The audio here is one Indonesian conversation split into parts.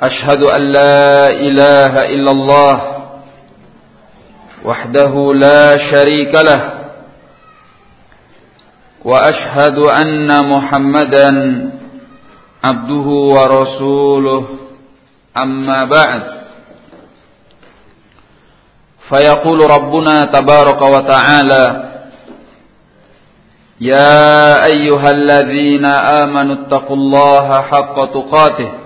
أشهد أن لا إله إلا الله وحده لا شريك له وأشهد أن محمدا عبده ورسوله. أما بعد فيقول ربنا تبارك وتعالى يا أيها الذين آمنوا اتقوا الله حق تقاته.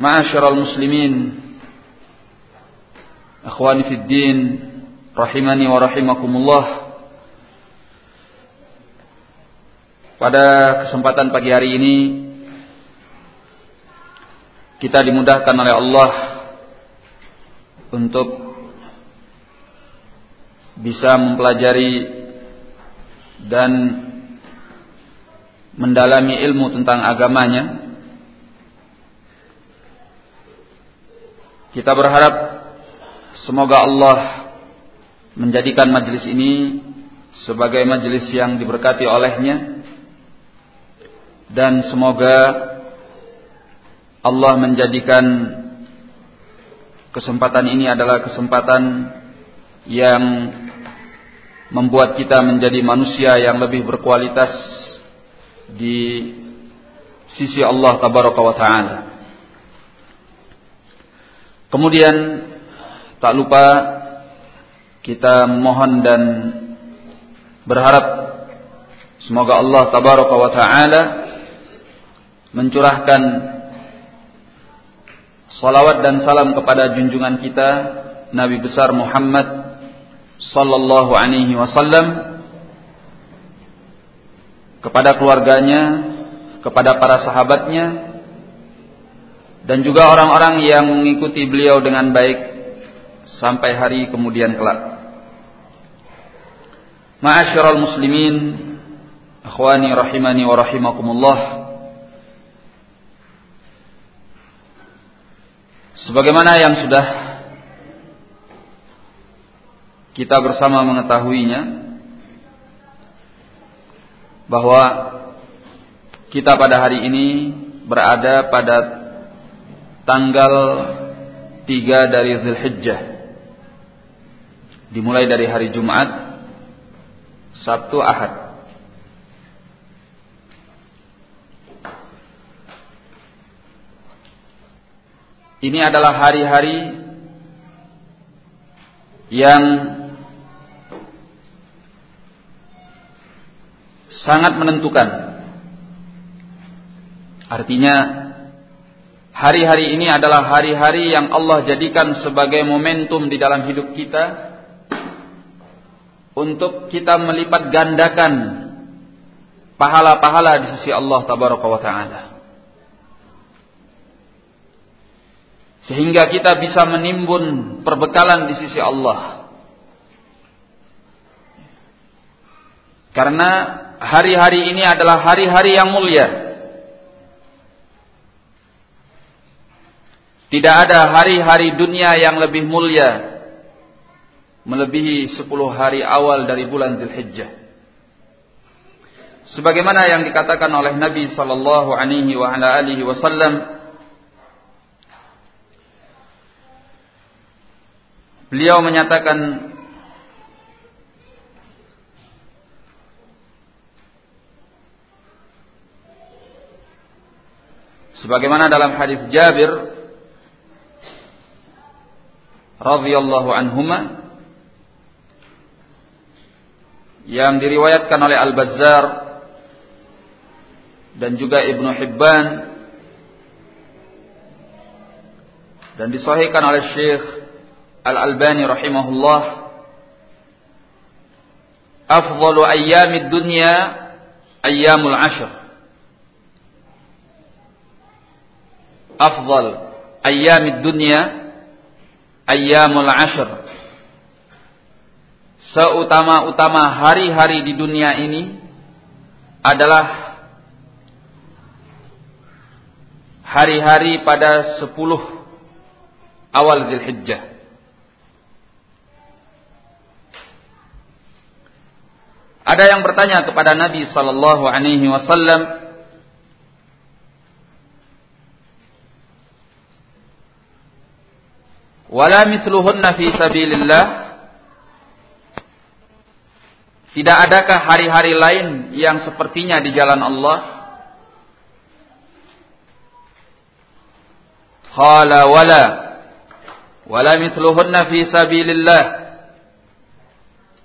Ma'asyiral muslimin. Akhwani fid din rahimani wa rahimakumullah. Pada kesempatan pagi hari ini kita dimudahkan oleh Allah untuk bisa mempelajari dan mendalami ilmu tentang agamanya. Kita berharap semoga Allah menjadikan majelis ini sebagai majelis yang diberkati olehnya dan semoga Allah menjadikan kesempatan ini adalah kesempatan yang membuat kita menjadi manusia yang lebih berkualitas di sisi Allah tabaraka wa taala. Kemudian tak lupa kita mohon dan berharap semoga Allah tabaraka wa taala mencurahkan salawat dan salam kepada junjungan kita Nabi besar Muhammad sallallahu alaihi wasallam kepada keluarganya, kepada para sahabatnya dan juga orang-orang yang mengikuti beliau dengan baik sampai hari kemudian kelak. Ma'asyiral muslimin, akhwani rahimani wa rahimakumullah. Sebagaimana yang sudah kita bersama mengetahuinya bahwa kita pada hari ini berada pada tanggal 3 dari Zulhijjah dimulai dari hari Jumat Sabtu Ahad Ini adalah hari-hari yang sangat menentukan. Artinya hari-hari ini adalah hari-hari yang Allah jadikan sebagai momentum di dalam hidup kita untuk kita melipat gandakan pahala-pahala di sisi Allah tabaraka wa taala. Sehingga kita bisa menimbun perbekalan di sisi Allah. Karena hari-hari ini adalah hari-hari yang mulia. Tidak ada hari-hari dunia yang lebih mulia melebihi 10 hari awal dari bulan Dzulhijjah. Sebagaimana yang dikatakan oleh Nabi sallallahu alaihi wa ala alihi wasallam Beliau menyatakan sebagaimana dalam hadis Jabir radhiyallahu anhuma yang diriwayatkan oleh Al-Bazzar dan juga Ibnu Hibban dan disahihkan oleh Syekh Al-Albani rahimahullah afdalu ayyamid dunya ayyamul ashr. Afdal ayyamid dunya ayyamul ashr seutama-utama hari-hari di dunia ini adalah hari-hari pada sepuluh awal Zulhijjah. Ada yang bertanya kepada Nabi sallallahu alaihi wasallam, Wala mithluhunna fi sabilillah. Tidak adakah hari-hari lain yang sepertinya di jalan Allah? Qala wala. Wala mithluhunna fi sabilillah.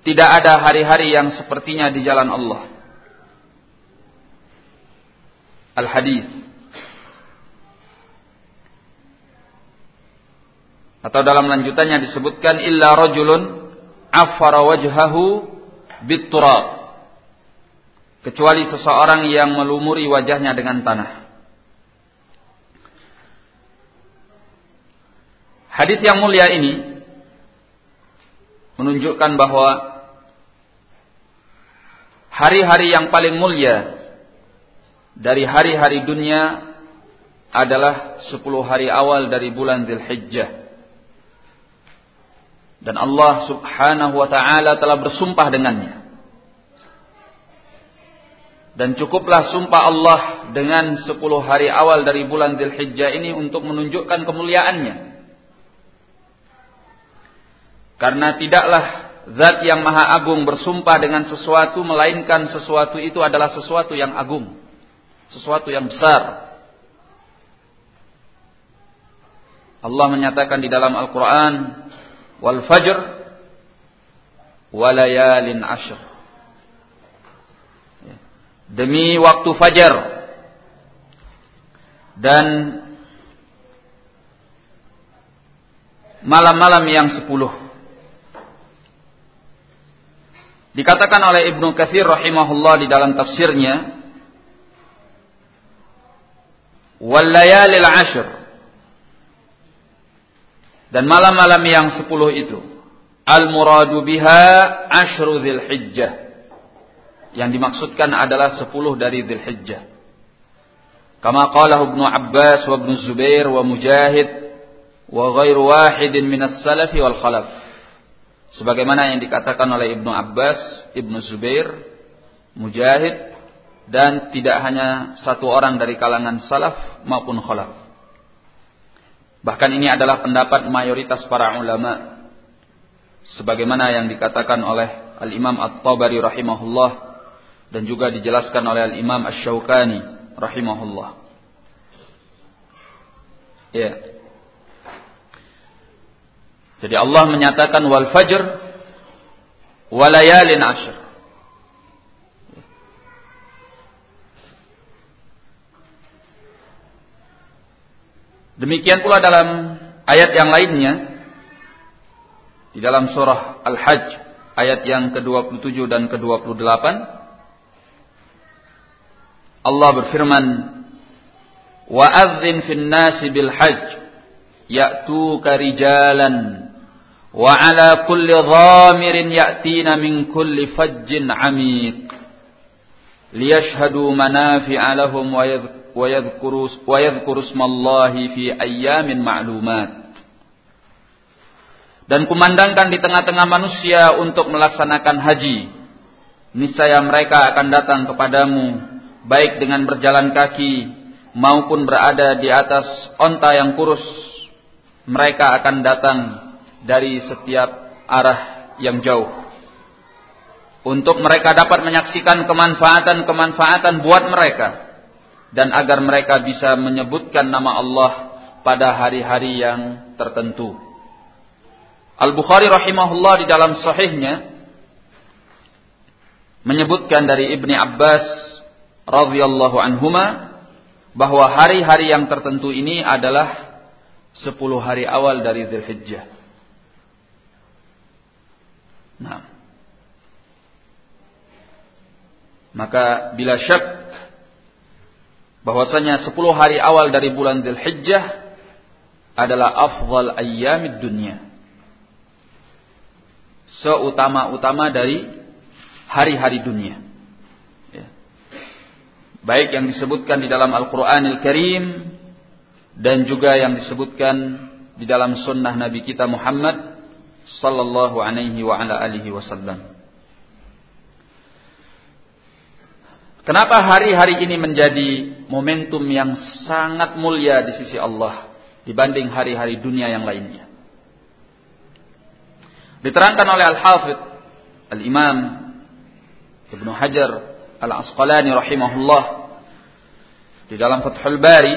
Tidak ada hari-hari yang sepertinya di jalan Allah. Al-Hadis Atau dalam lanjutannya disebutkan illa rajulun afara wajhahu bitturab. Kecuali seseorang yang melumuri wajahnya dengan tanah. Hadis yang mulia ini menunjukkan bahwa hari-hari yang paling mulia dari hari-hari dunia adalah 10 hari awal dari bulan Dzulhijjah. Dan Allah subhanahu wa ta'ala telah bersumpah dengannya. Dan cukuplah sumpah Allah dengan sepuluh hari awal dari bulan Dzulhijjah ini untuk menunjukkan kemuliaannya. Karena tidaklah zat yang maha agung bersumpah dengan sesuatu melainkan sesuatu itu adalah sesuatu yang agung. Sesuatu yang besar. Allah menyatakan di dalam Al-Quran, wal fajr walayalin ashr. Demi waktu fajar dan malam-malam yang sepuluh. Dikatakan oleh Ibnu Katsir rahimahullah di dalam tafsirnya, "Wal layalil ashr" Dan malam-malam yang sepuluh itu. Al-muradu biha ashru hijjah. Yang dimaksudkan adalah sepuluh dari hijjah. Kama qala Ibnu Abbas wa Ibnu Zubair wa Mujahid wa ghairu wahidin minas salafi wal khalaf. Sebagaimana yang dikatakan oleh Ibnu Abbas, Ibnu Zubair, Mujahid dan tidak hanya satu orang dari kalangan salaf maupun khalaf. Bahkan ini adalah pendapat mayoritas para ulama. Sebagaimana yang dikatakan oleh Al-Imam At-Tabari rahimahullah. Dan juga dijelaskan oleh Al-Imam Ash-Shawqani rahimahullah. Ya. Jadi Allah menyatakan wal fajr walayalin ashr. Demikian pula dalam ayat yang lainnya di dalam surah Al-Hajj ayat yang ke-27 dan ke-28 Allah berfirman Wa adzin fin nasi bil hajj ya'tuka rijalan wa ala kulli dhamirin ya'tina min kulli fajjin 'amiq liyashhadu manafi'a lahum wa yadhkuru ويذكر اسم الله في أيام معلومات dan kumandangkan di tengah-tengah manusia untuk melaksanakan haji. Niscaya mereka akan datang kepadamu baik dengan berjalan kaki maupun berada di atas onta yang kurus. Mereka akan datang dari setiap arah yang jauh. Untuk mereka dapat menyaksikan kemanfaatan-kemanfaatan buat mereka. Dan agar mereka bisa menyebutkan nama Allah pada hari-hari yang tertentu. Al-Bukhari rahimahullah di dalam sahihnya menyebutkan dari Ibni Abbas radhiyallahu anhuma bahwa hari-hari yang tertentu ini adalah 10 hari awal dari Zulhijjah. Nah. Maka bila syak bahwasanya 10 hari awal dari bulan Zulhijjah adalah afdal ayyamid dunia seutama-utama dari hari-hari dunia. Ya. Baik yang disebutkan di dalam Al-Quranil Karim dan juga yang disebutkan di dalam sunnah Nabi kita Muhammad sallallahu alaihi wa ala alihi wasallam. Kenapa hari-hari ini menjadi momentum yang sangat mulia di sisi Allah dibanding hari-hari dunia yang lainnya? Diterangkan oleh Al-Hafidh Al-Imam Ibnu Hajar Al-Asqalani rahimahullah di dalam Fathul Bari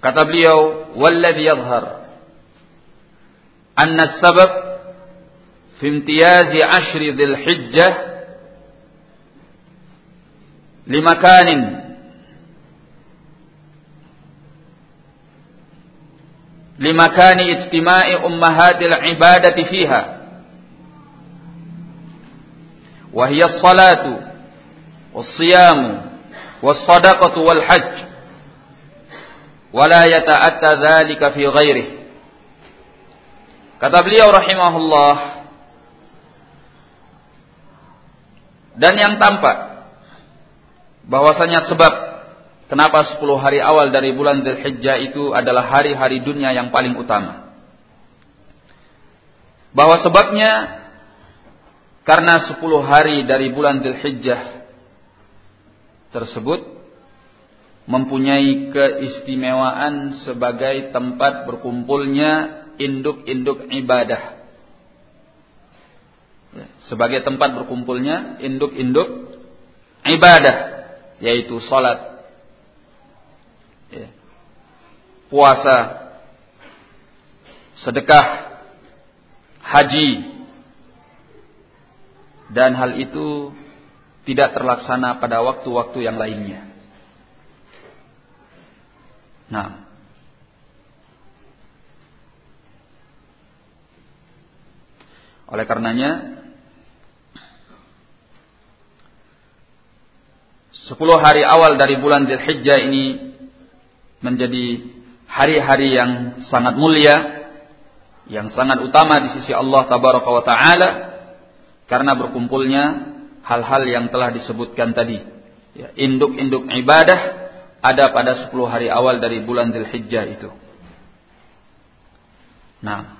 kata beliau walladhi yadhhar anna sabab fi imtiyazi ashri dhil limakanin لمكان اجتماع أمهات العبادة فيها. وهي الصلاة والصيام والصدقة والحج. ولا يتأتى ذلك في غيره. kata beliau rahimahullah dan yang tampak. Bahwasanya sebab Kenapa 10 hari awal dari bulan Dzulhijjah itu adalah hari-hari dunia yang paling utama? Bahwa sebabnya karena 10 hari dari bulan Dzulhijjah tersebut mempunyai keistimewaan sebagai tempat berkumpulnya induk-induk ibadah. Sebagai tempat berkumpulnya induk-induk ibadah, yaitu salat, ya, puasa, sedekah, haji, dan hal itu tidak terlaksana pada waktu-waktu yang lainnya. Nah, oleh karenanya sepuluh hari awal dari bulan Zulhijjah ini menjadi hari-hari yang sangat mulia, yang sangat utama di sisi Allah tabaraka wa taala karena berkumpulnya hal-hal yang telah disebutkan tadi. Ya, induk-induk ibadah ada pada 10 hari awal dari bulan Dzulhijjah itu. Nah,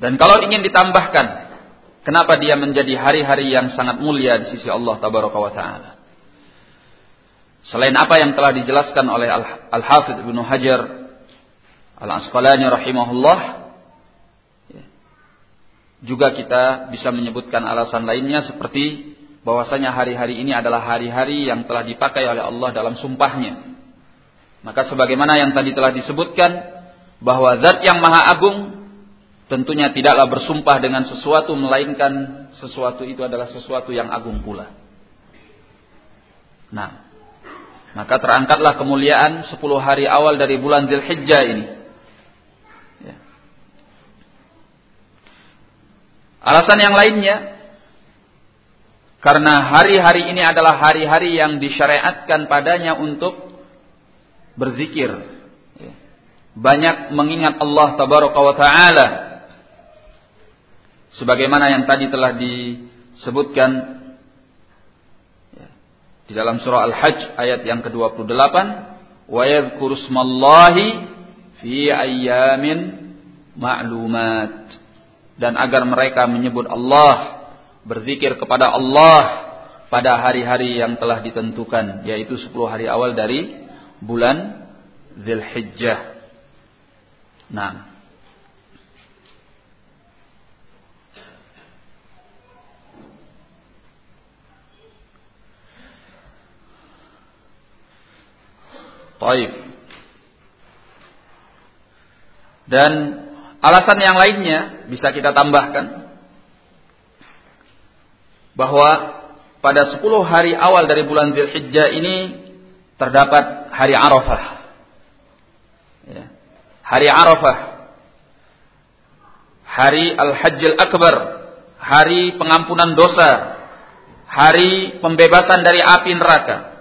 dan kalau ingin ditambahkan Kenapa dia menjadi hari-hari yang sangat mulia di sisi Allah tabaraka wa taala? Selain apa yang telah dijelaskan oleh Al-Hafidh Ibnu Hajar Al-Asqalani rahimahullah juga kita bisa menyebutkan alasan lainnya seperti bahwasanya hari-hari ini adalah hari-hari yang telah dipakai oleh Allah dalam sumpahnya. Maka sebagaimana yang tadi telah disebutkan bahwa zat yang maha agung tentunya tidaklah bersumpah dengan sesuatu melainkan sesuatu itu adalah sesuatu yang agung pula. Nah, maka terangkatlah kemuliaan 10 hari awal dari bulan Dzulhijjah ini. Ya. Alasan yang lainnya karena hari-hari ini adalah hari-hari yang disyariatkan padanya untuk berzikir. Ya. Banyak mengingat Allah tabaraka wa taala sebagaimana yang tadi telah disebutkan ya, Di dalam surah Al-Hajj ayat yang ke-28, "Wa yadhkuru fi ayyamin ma'lumat." Dan agar mereka menyebut Allah, berzikir kepada Allah pada hari-hari yang telah ditentukan, yaitu 10 hari awal dari bulan Zulhijjah. Nah, Taib. Dan alasan yang lainnya bisa kita tambahkan bahwa pada 10 hari awal dari bulan Zulhijjah ini terdapat hari Arafah. Ya. Hari Arafah. Hari Al-Hajjil Akbar. Hari pengampunan dosa. Hari pembebasan dari api neraka.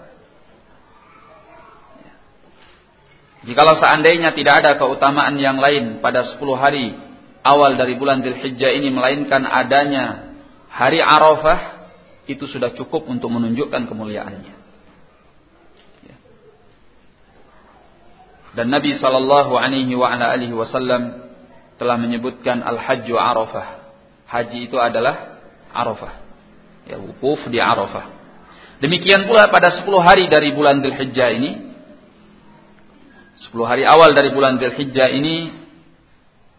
Jikalau seandainya tidak ada keutamaan yang lain pada 10 hari awal dari bulan Dzulhijjah ini melainkan adanya hari Arafah itu sudah cukup untuk menunjukkan kemuliaannya. Ya. Dan Nabi sallallahu alaihi wasallam telah menyebutkan al-hajju Arafah. Haji itu adalah Arafah. Ya, wukuf di Arafah. Demikian pula pada 10 hari dari bulan Dzulhijjah ini 10 hari awal dari bulan Dzulhijjah ini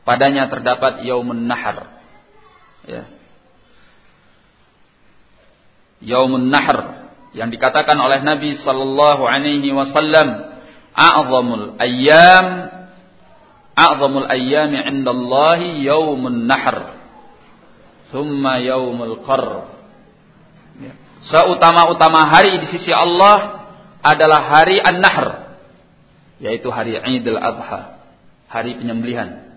padanya terdapat Yaumun Nahar. Ya. Yaumun Nahar yang dikatakan oleh Nabi sallallahu alaihi wasallam a'zamul ayyam a'zamul ayyami 'indallahi yaumun nahr thumma yaumul qar ya. seutama-utama hari di sisi Allah adalah hari an-nahr yaitu hari Idul Adha, hari penyembelihan.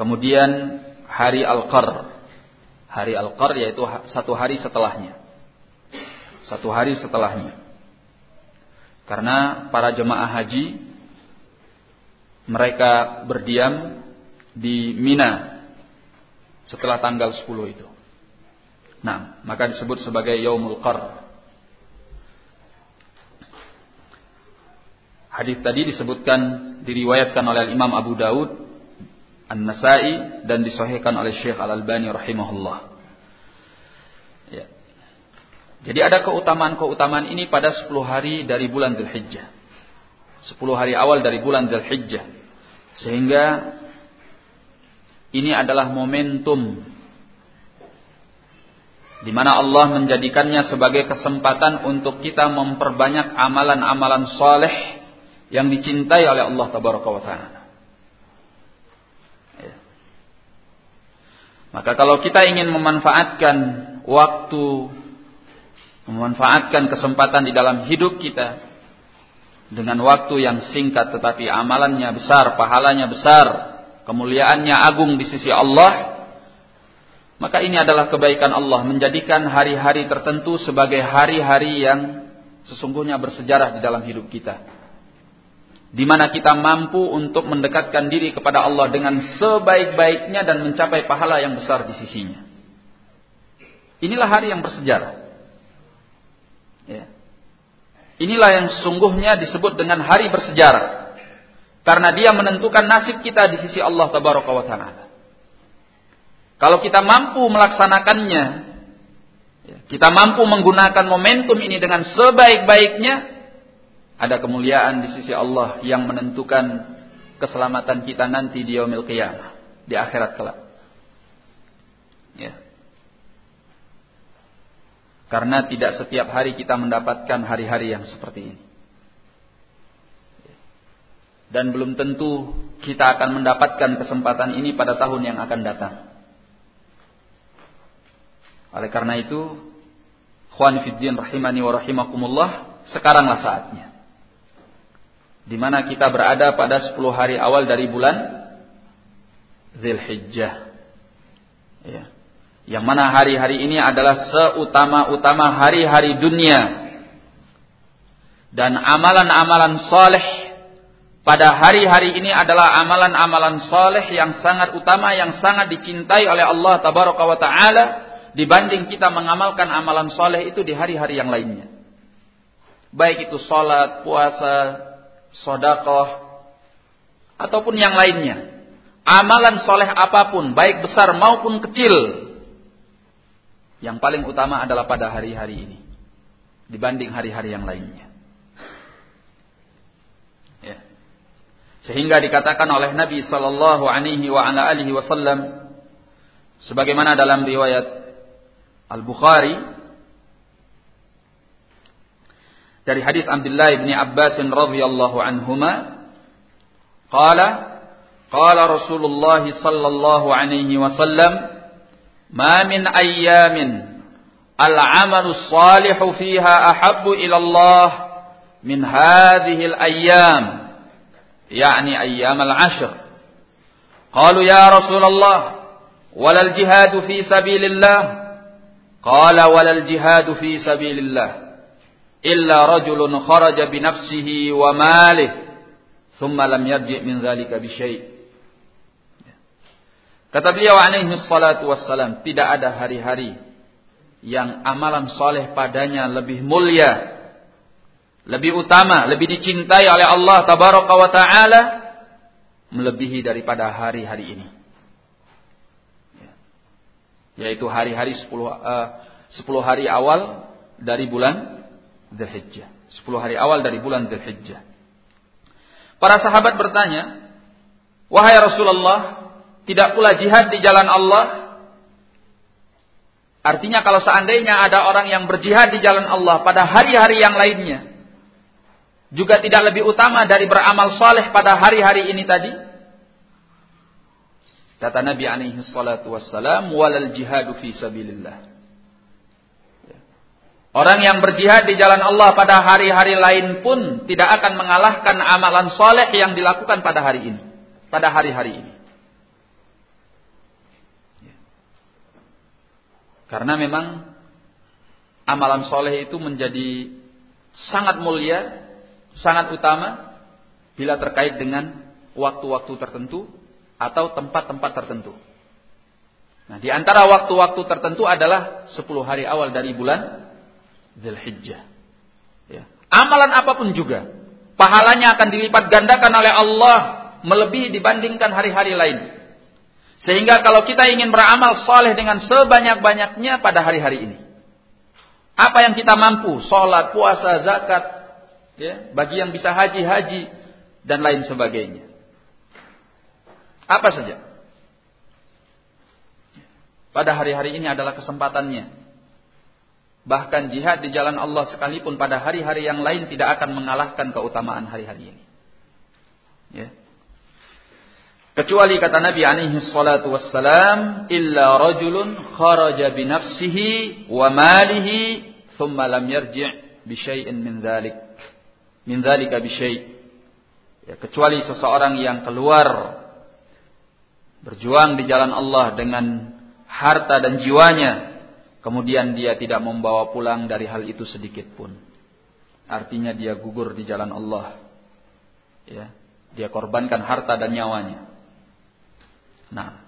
Kemudian hari Al-Qar. Hari Al-Qar yaitu satu hari setelahnya. Satu hari setelahnya. Karena para jemaah haji mereka berdiam di Mina setelah tanggal 10 itu. Nah, maka disebut sebagai Yaumul Qar. Hadis tadi disebutkan diriwayatkan oleh Imam Abu Daud, An-Nasai dan disahihkan oleh Syekh Al-Albani rahimahullah. Ya. Jadi ada keutamaan-keutamaan ini pada 10 hari dari bulan Zulhijjah. 10 hari awal dari bulan Zulhijjah. Sehingga ini adalah momentum di mana Allah menjadikannya sebagai kesempatan untuk kita memperbanyak amalan-amalan soleh yang dicintai oleh Allah taala. Ya. Maka kalau kita ingin memanfaatkan waktu memanfaatkan kesempatan di dalam hidup kita dengan waktu yang singkat tetapi amalannya besar, pahalanya besar, kemuliaannya agung di sisi Allah, maka ini adalah kebaikan Allah menjadikan hari-hari tertentu sebagai hari-hari yang sesungguhnya bersejarah di dalam hidup kita di mana kita mampu untuk mendekatkan diri kepada Allah dengan sebaik-baiknya dan mencapai pahala yang besar di sisinya. Inilah hari yang bersejarah. Ya. Inilah yang sungguhnya disebut dengan hari bersejarah. Karena dia menentukan nasib kita di sisi Allah Tabaraka wa Ta'ala. Kalau kita mampu melaksanakannya, ya, kita mampu menggunakan momentum ini dengan sebaik-baiknya, ada kemuliaan di sisi Allah yang menentukan keselamatan kita nanti di yaumil qiyamah, di akhirat kelak. Ya. Karena tidak setiap hari kita mendapatkan hari-hari yang seperti ini. Dan belum tentu kita akan mendapatkan kesempatan ini pada tahun yang akan datang. Oleh karena itu, khwan fiddin rahimani wa rahimakumullah, sekaranglah saatnya di mana kita berada pada 10 hari awal dari bulan Zulhijjah. Ya. Yang mana hari-hari ini adalah seutama-utama hari-hari dunia. Dan amalan-amalan soleh pada hari-hari ini adalah amalan-amalan soleh yang sangat utama, yang sangat dicintai oleh Allah Tabaraka wa Ta'ala dibanding kita mengamalkan amalan soleh itu di hari-hari yang lainnya. Baik itu sholat, puasa, sodakoh, ataupun yang lainnya. Amalan soleh apa pun, baik besar maupun kecil. Yang paling utama adalah pada hari-hari ini. Dibanding hari-hari yang lainnya. Ya. Sehingga dikatakan oleh Nabi Sallallahu Alaihi Wasallam, sebagaimana dalam riwayat Al dari hadis Abdullah bin Abbas radhiyallahu anhuma qala qala Rasulullah sallallahu alaihi wasallam ma min ayyamin al-amalu salihu fiha ahabbu ila Allah min hadhihi al-ayyam يعني أيام العشر قالوا يا رسول الله ولا الجهاد في سبيل الله قال ولا الجهاد في سبيل الله illa rajulun kharaja bi nafsihi wa malih thumma lam yarji' min dzalika bi syai' Kata beliau alaihi salatu wassalam, tidak ada hari-hari yang amalan soleh padanya lebih mulia, lebih utama, lebih dicintai oleh Allah tabaraka wa taala melebihi daripada hari-hari ini. Yaitu hari-hari 10 uh, 10 hari awal dari bulan Dzulhijjah. 10 hari awal dari bulan Dzulhijjah. Para sahabat bertanya, "Wahai Rasulullah, tidak pula jihad di jalan Allah?" Artinya kalau seandainya ada orang yang berjihad di jalan Allah pada hari-hari yang lainnya, juga tidak lebih utama dari beramal soleh pada hari-hari ini tadi? Kata Nabi alaihi salatu wassalam, "Walal jihadu fi sabilillah." Orang yang berjihad di jalan Allah pada hari-hari lain pun tidak akan mengalahkan amalan soleh yang dilakukan pada hari ini. Pada hari-hari ini. Karena memang amalan soleh itu menjadi sangat mulia, sangat utama bila terkait dengan waktu-waktu tertentu atau tempat-tempat tertentu. Nah, di antara waktu-waktu tertentu adalah 10 hari awal dari bulan Zulhijjah. Ya. Amalan apa pun juga, pahalanya akan dilipat gandakan oleh Allah melebihi dibandingkan hari-hari lain. Sehingga kalau kita ingin beramal soleh dengan sebanyak-banyaknya pada hari-hari ini. Apa yang kita mampu, sholat, puasa, zakat, ya, bagi yang bisa haji, haji, dan lain sebagainya. Apa saja. Pada hari-hari ini adalah kesempatannya Bahkan jihad di jalan Allah sekalipun pada hari-hari yang lain tidak akan mengalahkan keutamaan hari-hari ini. Ya. Kecuali kata Nabi alaihi salatu wassalam, illa rajulun kharaja bi nafsihi wa malihi thumma lam yarji' bi min dzalik. Min dzalika bi. Ya, kecuali seseorang yang keluar berjuang di jalan Allah dengan harta dan jiwanya Kemudian dia tidak membawa pulang dari hal itu sedikit pun. Artinya dia gugur di jalan Allah. Ya, dia korbankan harta dan nyawanya. Nah.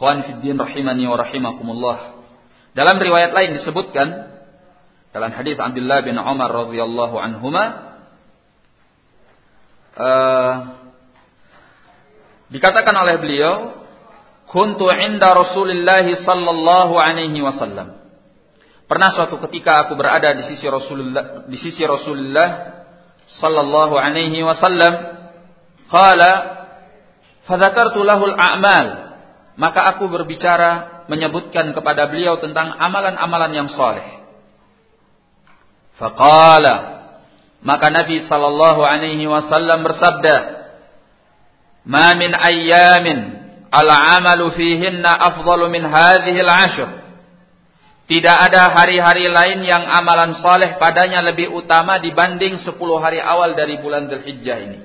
Khwan fiddin rahimani wa rahimakumullah. Dalam riwayat lain disebutkan dalam hadis Abdullah bin Umar radhiyallahu anhuma uh, dikatakan oleh beliau kuntu inda Rasulullah sallallahu alaihi wasallam. Pernah suatu ketika aku berada di sisi Rasulullah di sisi Rasulullah sallallahu alaihi wasallam. Qala fadzakartu lahu al-a'mal. Maka aku berbicara menyebutkan kepada beliau tentang amalan-amalan yang saleh. Faqala maka Nabi sallallahu alaihi wasallam bersabda, "Ma min ayyamin al-amalu fihinna afdalu min hadhihi al-ashr. Tidak ada hari-hari lain yang amalan saleh padanya lebih utama dibanding 10 hari awal dari bulan Dzulhijjah ini.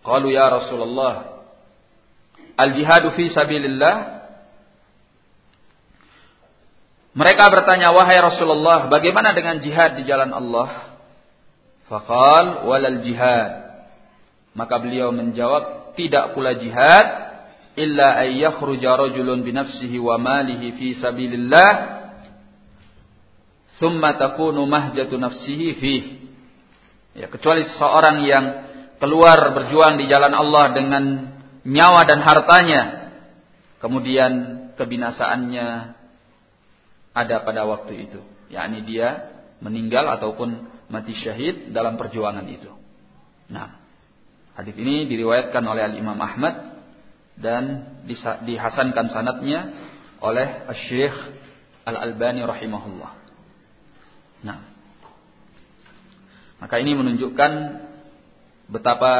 Qalu ya Rasulullah, al-jihadu fi sabilillah mereka bertanya, wahai Rasulullah, bagaimana dengan jihad di jalan Allah? Faqal walal jihad. Maka beliau menjawab, tidak pula jihad illa ayyakhruja rajulun bi nafsihi wa malihi fi sabilillah thumma takunu mahjatu nafsihi fih. Ya, kecuali seseorang yang keluar berjuang di jalan Allah dengan nyawa dan hartanya, kemudian kebinasaannya ada pada waktu itu, yakni dia meninggal ataupun mati syahid dalam perjuangan itu. Nah, hadis ini diriwayatkan oleh Al Imam Ahmad dan dihasankan sanatnya oleh Syekh Al Albani rahimahullah. Nah, maka ini menunjukkan betapa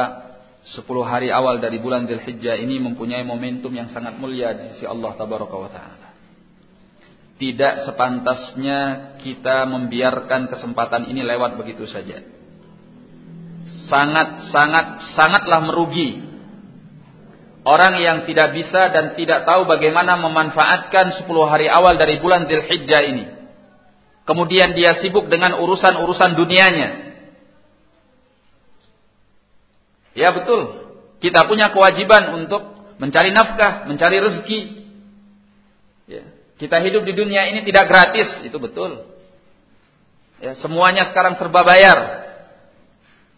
10 hari awal dari bulan Dzulhijjah ini mempunyai momentum yang sangat mulia di sisi Allah tabaraka wa taala. Tidak sepantasnya kita membiarkan kesempatan ini lewat begitu saja. Sangat sangat sangatlah merugi orang yang tidak bisa dan tidak tahu bagaimana memanfaatkan 10 hari awal dari bulan Dzulhijjah ini. Kemudian dia sibuk dengan urusan-urusan dunianya Ya betul. Kita punya kewajiban untuk mencari nafkah, mencari rezeki. Ya. Kita hidup di dunia ini tidak gratis, itu betul. Ya, semuanya sekarang serba bayar.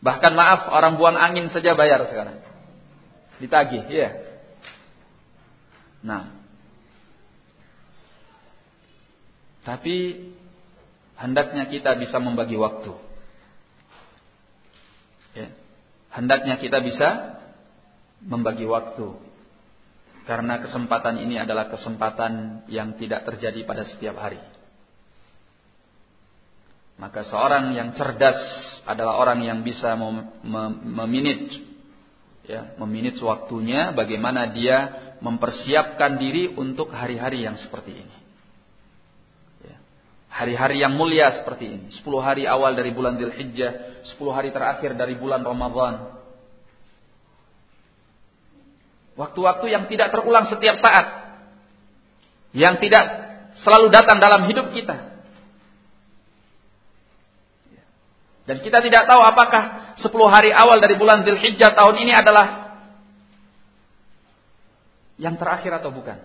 Bahkan maaf, orang buang angin saja bayar sekarang. Ditagih, ya. Nah. Tapi hendaknya kita bisa membagi waktu. Ya hendaknya kita bisa membagi waktu. Karena kesempatan ini adalah kesempatan yang tidak terjadi pada setiap hari. Maka seorang yang cerdas adalah orang yang bisa mem meminit ya, meminit waktunya bagaimana dia mempersiapkan diri untuk hari-hari yang seperti ini. Ya. Hari-hari yang mulia seperti ini. 10 hari awal dari bulan Dzulhijjah 10 hari terakhir dari bulan Ramadan. Waktu-waktu yang tidak terulang setiap saat. Yang tidak selalu datang dalam hidup kita. Dan kita tidak tahu apakah 10 hari awal dari bulan Dzulhijjah tahun ini adalah yang terakhir atau bukan.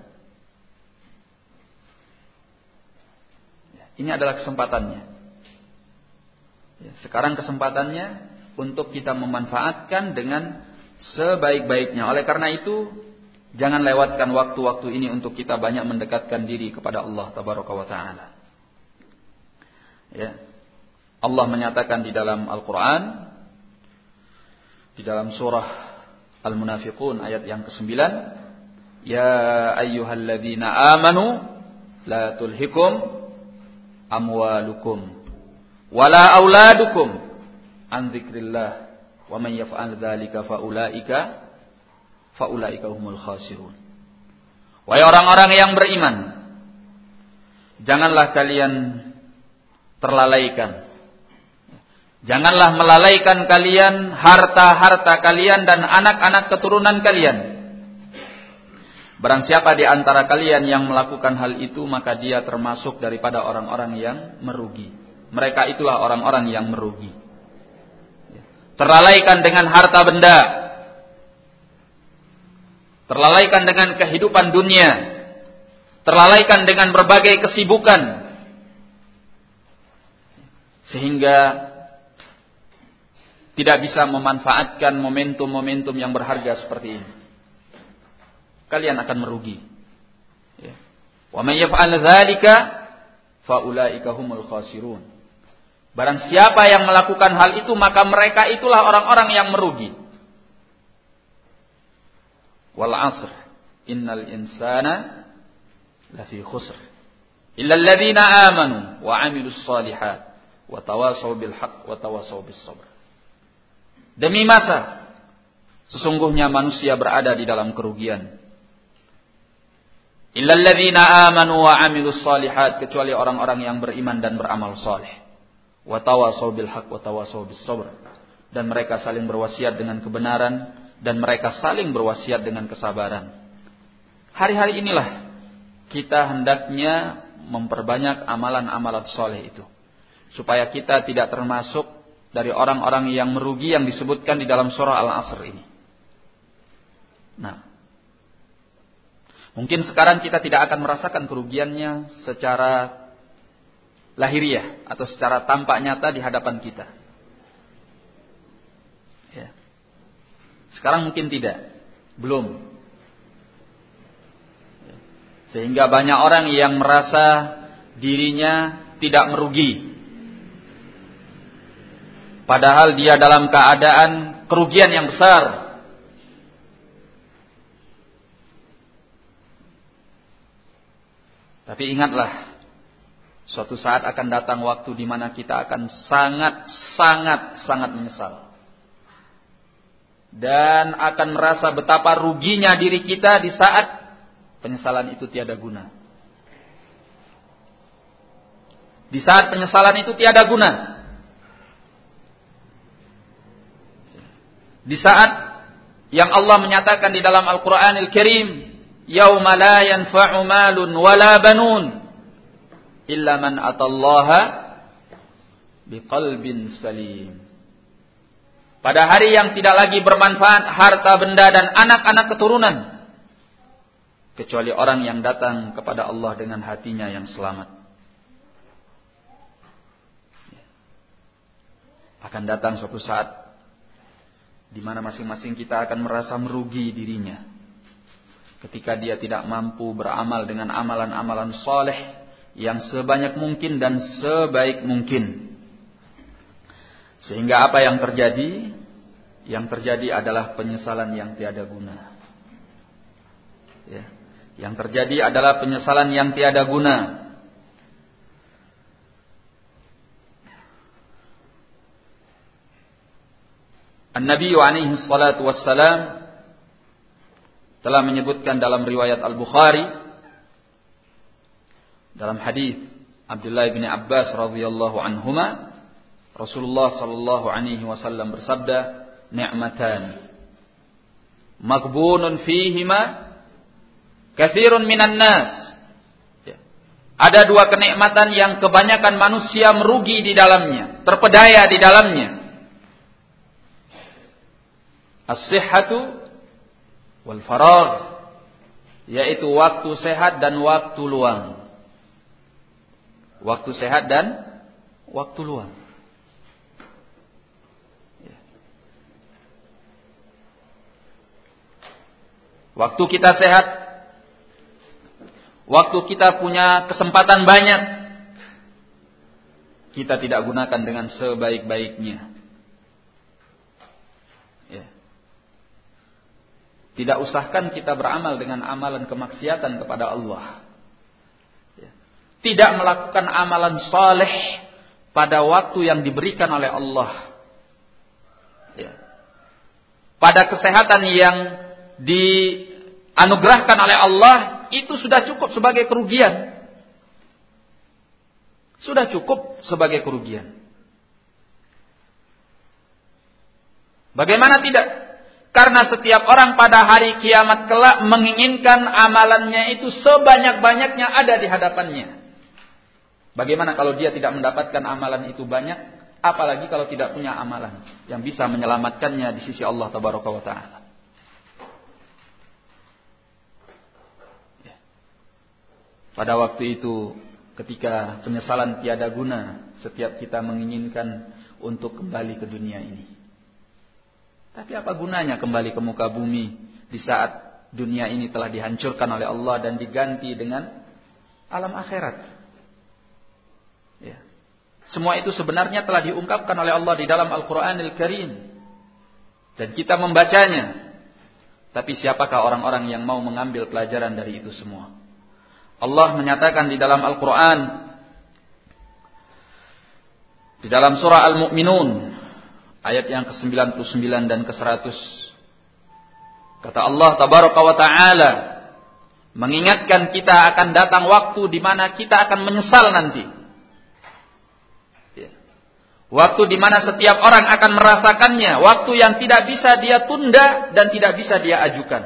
Ini adalah kesempatannya. Ya, sekarang kesempatannya untuk kita memanfaatkan dengan sebaik-baiknya. Oleh karena itu, jangan lewatkan waktu-waktu ini untuk kita banyak mendekatkan diri kepada Allah tabaraka taala. Ya. Allah menyatakan di dalam Al-Qur'an di dalam surah Al-Munafiqun ayat yang ke-9, "Ya ayyuhalladzina amanu la tulhikum amwalukum wala auladukum an dzikrillah wa man yaf'al dzalika faulaika faulaika humul khasirun. Wahai orang-orang yang beriman janganlah kalian terlalaikan janganlah melalaikan kalian harta-harta kalian dan anak-anak keturunan kalian Barang siapa di antara kalian yang melakukan hal itu maka dia termasuk daripada orang-orang yang merugi. Mereka itulah orang-orang yang merugi. Terlalaikan dengan harta benda. Terlalaikan dengan kehidupan dunia. Terlalaikan dengan berbagai kesibukan. Sehingga tidak bisa memanfaatkan momentum-momentum yang berharga seperti ini. Kalian akan merugi. Ya. Wa may yaf'al dzalika faulaika humul khasirun. Barang siapa yang melakukan hal itu maka mereka itulah orang-orang yang merugi. Wal asr innal insana lafi khusr illa alladhina amanu wa amilus salihat wa tawasaw bil haqq wa tawasaw bis sabr. Demi masa sesungguhnya manusia berada di dalam kerugian. Illa alladhina amanu wa amilus salihat kecuali orang-orang yang beriman dan beramal saleh watawasau bil haq watawasau bis sabr dan mereka saling berwasiat dengan kebenaran dan mereka saling berwasiat dengan kesabaran. Hari-hari inilah kita hendaknya memperbanyak amalan-amalan soleh itu. Supaya kita tidak termasuk dari orang-orang yang merugi yang disebutkan di dalam surah Al-Asr ini. Nah, mungkin sekarang kita tidak akan merasakan kerugiannya secara lahiriah atau secara tampak nyata di hadapan kita. Ya. Sekarang mungkin tidak, belum. Sehingga banyak orang yang merasa dirinya tidak merugi. Padahal dia dalam keadaan kerugian yang besar. Tapi ingatlah, suatu saat akan datang waktu di mana kita akan sangat, sangat, sangat menyesal. Dan akan merasa betapa ruginya diri kita di saat penyesalan itu tiada guna. Di saat penyesalan itu tiada guna. Di saat yang Allah menyatakan di dalam Al-Quranil Karim yauma la yanfa'u malun wala banun illa man atallaha biqalbin salim. Pada hari yang tidak lagi bermanfaat harta benda dan anak-anak keturunan kecuali orang yang datang kepada Allah dengan hatinya yang selamat. Akan datang suatu saat di mana masing-masing kita akan merasa merugi dirinya ketika dia tidak mampu beramal dengan amalan-amalan soleh yang sebanyak mungkin dan sebaik mungkin. Sehingga apa yang terjadi? Yang terjadi adalah penyesalan yang tiada guna. Ya. Yang terjadi adalah penyesalan yang tiada guna. An-Nabi alaihi salatu wassalam telah menyebutkan dalam riwayat Al-Bukhari dalam hadis Abdullah bin Abbas radhiyallahu anhuma Rasulullah sallallahu alaihi wasallam bersabda ni'matan maghbunun fihima katsirun minan nas ya. ada dua kenikmatan yang kebanyakan manusia merugi di dalamnya terpedaya di dalamnya as-sihhatu wal faragh yaitu waktu sehat dan waktu luang. Waktu sehat dan waktu luang. Ya. Waktu kita sehat, waktu kita punya kesempatan banyak, kita tidak gunakan dengan sebaik-baiknya. Tidak usahkan kita beramal dengan amalan kemaksiatan kepada Allah. Ya. Tidak melakukan amalan saleh pada waktu yang diberikan oleh Allah. Ya. Pada kesehatan yang dianugerahkan oleh Allah itu sudah cukup sebagai kerugian. Sudah cukup sebagai kerugian. Bagaimana tidak karena setiap orang pada hari kiamat kelak menginginkan amalannya itu sebanyak-banyaknya ada di hadapannya. Bagaimana kalau dia tidak mendapatkan amalan itu banyak? Apalagi kalau tidak punya amalan yang bisa menyelamatkannya di sisi Allah Tabaraka wa Ta'ala. Pada waktu itu ketika penyesalan tiada guna setiap kita menginginkan untuk kembali ke dunia ini. Tapi apa gunanya kembali ke muka bumi di saat dunia ini telah dihancurkan oleh Allah dan diganti dengan alam akhirat? Ya. Semua itu sebenarnya telah diungkapkan oleh Allah di dalam Al-Quranil Karim. Dan kita membacanya. Tapi siapakah orang-orang yang mau mengambil pelajaran dari itu semua? Allah menyatakan di dalam Al-Quran. Di dalam surah Al-Mu'minun ayat yang ke-99 dan ke-100. Kata Allah tabaraka wa taala mengingatkan kita akan datang waktu di mana kita akan menyesal nanti. Ya. Waktu di mana setiap orang akan merasakannya, waktu yang tidak bisa dia tunda dan tidak bisa dia ajukan,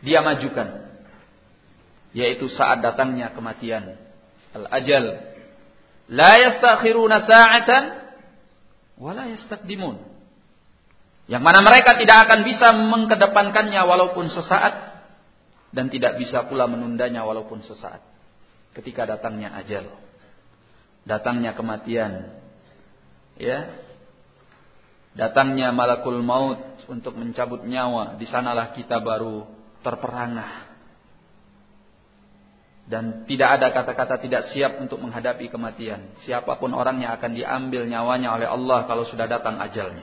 dia majukan. Yaitu saat datangnya kematian. Al-ajal. La yastakhiruna sa'atan wala yastaqdimun. Yang mana mereka tidak akan bisa mengkedepankannya walaupun sesaat dan tidak bisa pula menundanya walaupun sesaat ketika datangnya ajal. datangnya kematian. Ya. Datangnya malakul maut untuk mencabut nyawa, di sanalah kita baru terperangah. Dan tidak ada kata-kata tidak siap untuk menghadapi kematian. Siapa pun orangnya akan diambil nyawanya oleh Allah kalau sudah datang ajalnya.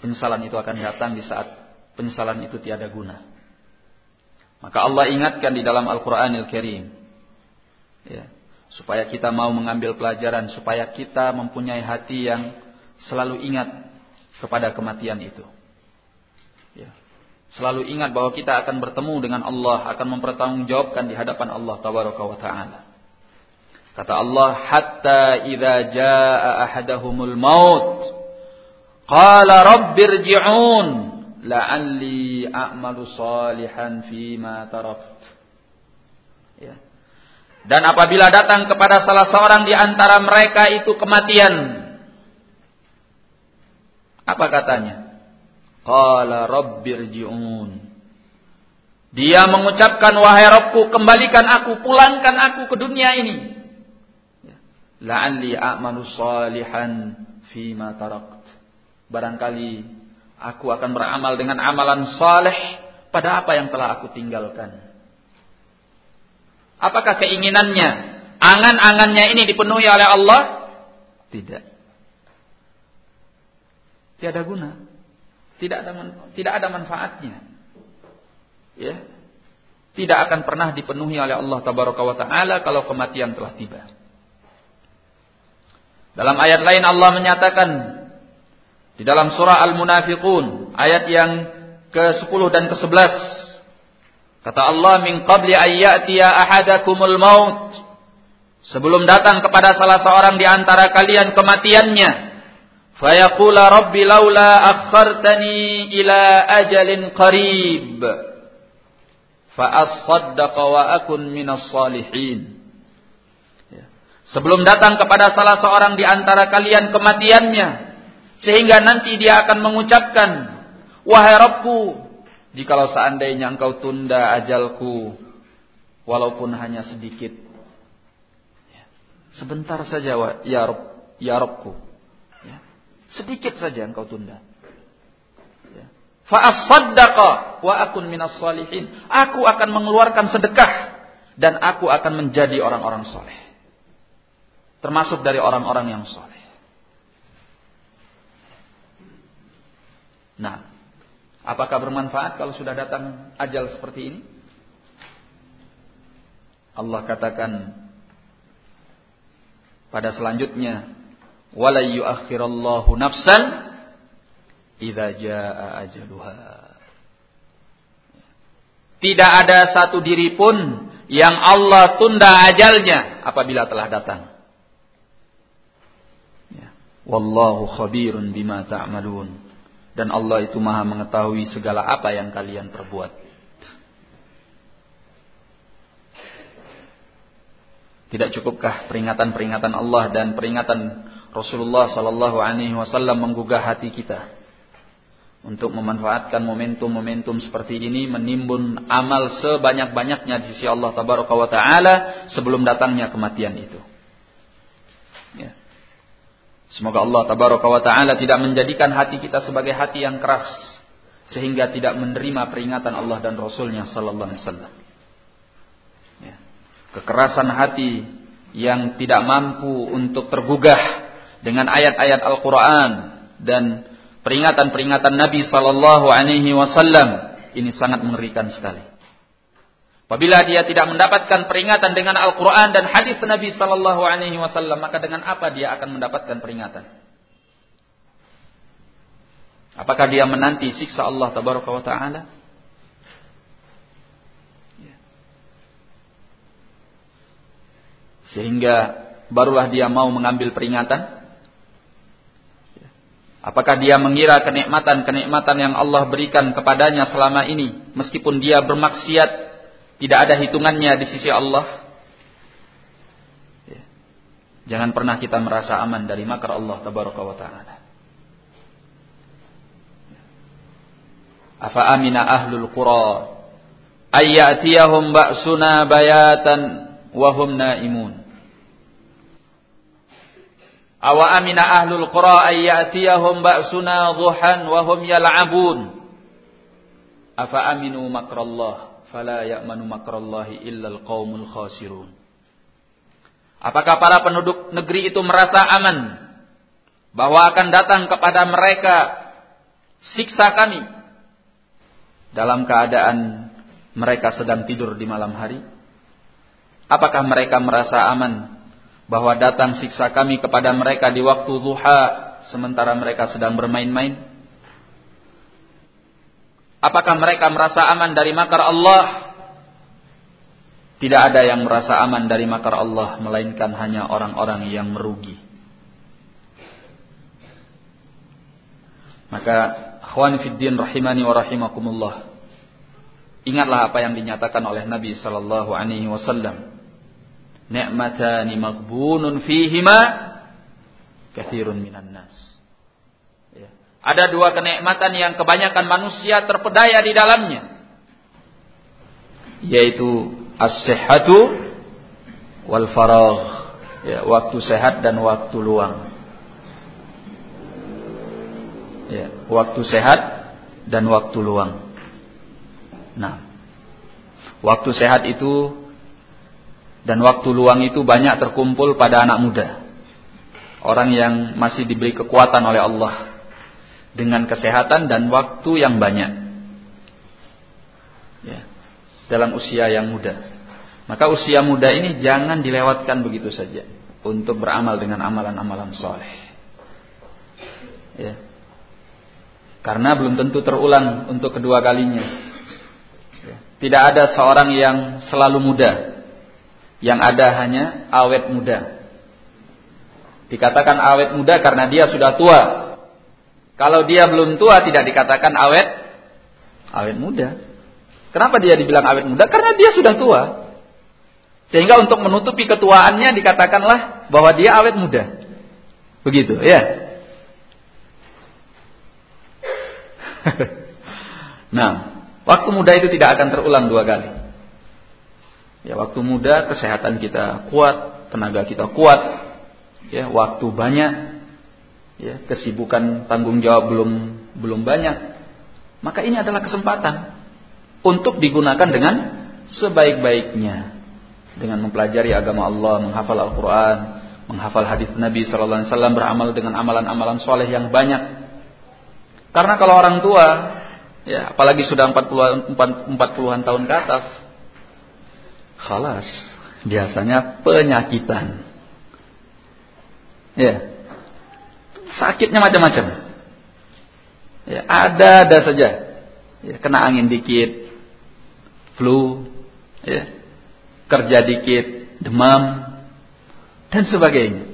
Penyesalan itu akan datang di saat penyesalan itu tiada guna. Maka Allah ingatkan di dalam Al-Quranil Karim. Ya, supaya kita mau mengambil pelajaran. Supaya kita mempunyai hati yang selalu ingat kepada kematian itu. Ya. Selalu ingat bahwa kita akan bertemu dengan Allah. Akan mempertanggungjawabkan di hadapan Allah Tabaraka wa Ta'ala. Kata Allah, Hatta idha jaa ahadahumul maut. Qala rabbirji'un la'alli a'malu salihan fima tarakt. Ya. Dan apabila datang kepada salah seorang di antara mereka itu kematian. Apa katanya? Qala rabbirji'un. Dia mengucapkan wahai Rabbku kembalikan aku, pulangkan aku ke dunia ini. Ya. La'alli a'malu salihan fima tarakt. Barangkali aku akan beramal dengan amalan saleh pada apa yang telah aku tinggalkan. Apakah keinginannya, angan-angannya ini dipenuhi oleh Allah? Tidak. Tiada guna. Tidak ada tidak ada manfaatnya. Ya. Tidak akan pernah dipenuhi oleh Allah tabaraka wa taala kalau kematian telah tiba. Dalam ayat lain Allah menyatakan di dalam surah Al-Munafiqun ayat yang ke-10 dan ke-11 kata Allah min qabli ayyatiya ahadakumul maut sebelum datang kepada salah seorang di antara kalian kematiannya fayaqula rabbi laula akhartani ila ajalin qarib fa asaddaqa wa akun ya. Sebelum datang kepada salah seorang di antara kalian kematiannya, sehingga nanti dia akan mengucapkan, Wahai Rabbku, jikalau seandainya engkau tunda ajalku, walaupun hanya sedikit. Ya. Sebentar saja, ya, Rabb, ya. Sedikit saja engkau tunda. Ya. Fa'asaddaqa wa akun minas salihin. Aku akan mengeluarkan sedekah dan aku akan menjadi orang-orang soleh. Termasuk dari orang-orang yang soleh. Nah, apakah bermanfaat kalau sudah datang ajal seperti ini? Allah katakan pada selanjutnya, "Wala yu'akhirallahu nafsan idza jaa ajaluha." Tidak ada satu diri pun yang Allah tunda ajalnya apabila telah datang. Ya. Wallahu khabirun bima ta'malun. Dan Allah itu maha mengetahui segala apa yang kalian perbuat. Tidak cukupkah peringatan-peringatan Allah dan peringatan Rasulullah Sallallahu Alaihi Wasallam menggugah hati kita untuk memanfaatkan momentum-momentum seperti ini menimbun amal sebanyak-banyaknya di sisi Allah Tabaraka wa Taala sebelum datangnya kematian itu. Ya. Semoga Allah tabaraka wa taala tidak menjadikan hati kita sebagai hati yang keras sehingga tidak menerima peringatan Allah dan Rasulnya sallallahu alaihi wasallam. Ya. Kekerasan hati yang tidak mampu untuk tergugah dengan ayat-ayat Al-Qur'an dan peringatan-peringatan Nabi sallallahu alaihi wasallam ini sangat mengerikan sekali. Apabila dia tidak mendapatkan peringatan dengan Al-Quran dan hadis Nabi Sallallahu Alaihi Wasallam, maka dengan apa dia akan mendapatkan peringatan? Apakah dia menanti siksa Allah Tabaraka wa Taala? Ya. Sehingga barulah dia mau mengambil peringatan. Apakah dia mengira kenikmatan-kenikmatan yang Allah berikan kepadanya selama ini, meskipun dia bermaksiat tidak ada hitungannya di sisi Allah. Ya. Jangan pernah kita merasa aman dari makar Allah tabaraka wa ta'ala. Afa amina ahlul qura ayyatiyahum ba'suna bayatan wa hum naimun. Awa amina ahlul qura ay ya'tiyahum ba'suna dhuhan wa hum yal'abun. Afa aminu makrallah fala ya'manu makrallahi illa alqaumul khasirun. Apakah para penduduk negeri itu merasa aman bahwa akan datang kepada mereka siksa kami dalam keadaan mereka sedang tidur di malam hari? Apakah mereka merasa aman bahwa datang siksa kami kepada mereka di waktu duha sementara mereka sedang bermain-main? Apakah mereka merasa aman dari makar Allah? Tidak ada yang merasa aman dari makar Allah melainkan hanya orang-orang yang merugi. Maka akhwan fiddin rahimani wa rahimakumullah. Ingatlah apa yang dinyatakan oleh Nabi sallallahu alaihi wasallam ni'matani maghbunun fihima kathirun minan nas. Ya. Ada dua kenikmatan yang kebanyakan manusia terpedaya di dalamnya. Yaitu as-sihhatu wal faragh. Ya, waktu sehat dan waktu luang. Ya, waktu sehat dan waktu luang. Nah, waktu sehat itu dan waktu luang itu banyak terkumpul pada anak muda. Orang yang masih diberi kekuatan oleh Allah dengan kesehatan dan waktu yang banyak. Ya, dalam usia yang muda. Maka usia muda ini jangan dilewatkan begitu saja untuk beramal dengan amalan-amalan soleh. Ya. Karena belum tentu terulang untuk kedua kalinya. Ya. Tidak ada seorang yang selalu muda yang ada hanya awet muda. Dikatakan awet muda karena dia sudah tua. Kalau dia belum tua tidak dikatakan awet awet muda. Kenapa dia dibilang awet muda? Karena dia sudah tua. Sehingga untuk menutupi ketuaannya dikatakanlah bahwa dia awet muda. Begitu, ya. nah, waktu muda itu tidak akan terulang dua kali. Ya, waktu muda kesehatan kita kuat, tenaga kita kuat, ya, waktu banyak, ya, kesibukan tanggung jawab belum belum banyak. Maka ini adalah kesempatan untuk digunakan dengan sebaik-baiknya dengan mempelajari agama Allah, menghafal Al-Qur'an, menghafal hadis Nabi sallallahu alaihi wasallam, beramal dengan amalan-amalan soleh yang banyak. Karena kalau orang tua, ya apalagi sudah 40 40-an tahun ke atas, Khalas. Biasanya penyakitan. Ya. Sakitnya macam-macam. Ya, ada-ada saja. Ya, kena angin dikit, flu, ya, kerja dikit, demam, dan sebagainya.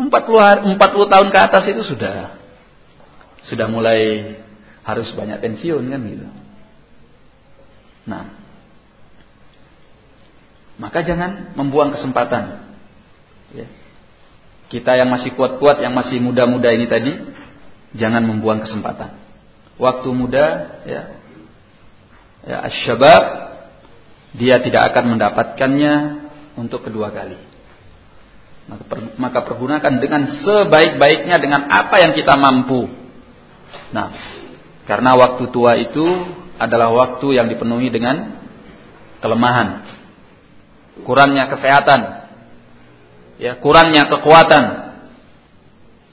40, hari, 40 tahun ke atas itu sudah sudah mulai harus banyak pensiun kan gitu. Nah, maka jangan membuang kesempatan. Ya. Kita yang masih kuat-kuat, yang masih muda-muda ini tadi, jangan membuang kesempatan. Waktu muda, ya, ya asyabab, dia tidak akan mendapatkannya untuk kedua kali. Maka, per, maka pergunakan dengan sebaik-baiknya dengan apa yang kita mampu. Nah, karena waktu tua itu adalah waktu yang dipenuhi dengan kelemahan kurangnya kesehatan, ya, kurangnya kekuatan.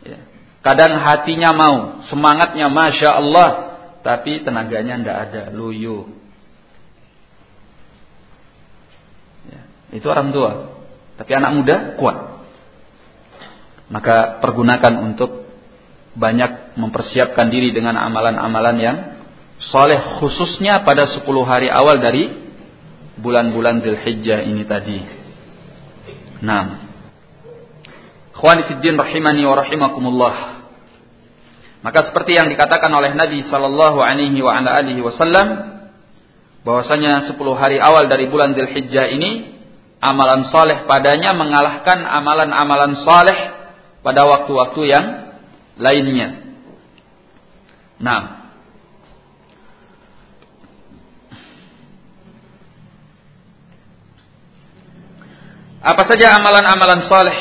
Ya. Kadang hatinya mau, semangatnya masya Allah, tapi tenaganya tidak ada, luyu. Ya. Itu orang tua, tapi anak muda kuat. Maka pergunakan untuk banyak mempersiapkan diri dengan amalan-amalan yang soleh khususnya pada 10 hari awal dari bulan-bulan Dzulhijjah ini tadi. Nah, Khawani fiddin rahimani wa rahimakumullah. Maka seperti yang dikatakan oleh Nabi sallallahu alaihi wa ala alihi wasallam bahwasanya 10 hari awal dari bulan Dzulhijjah ini amalan saleh padanya mengalahkan amalan-amalan saleh pada waktu-waktu yang lainnya. Nah, apa saja amalan-amalan saleh?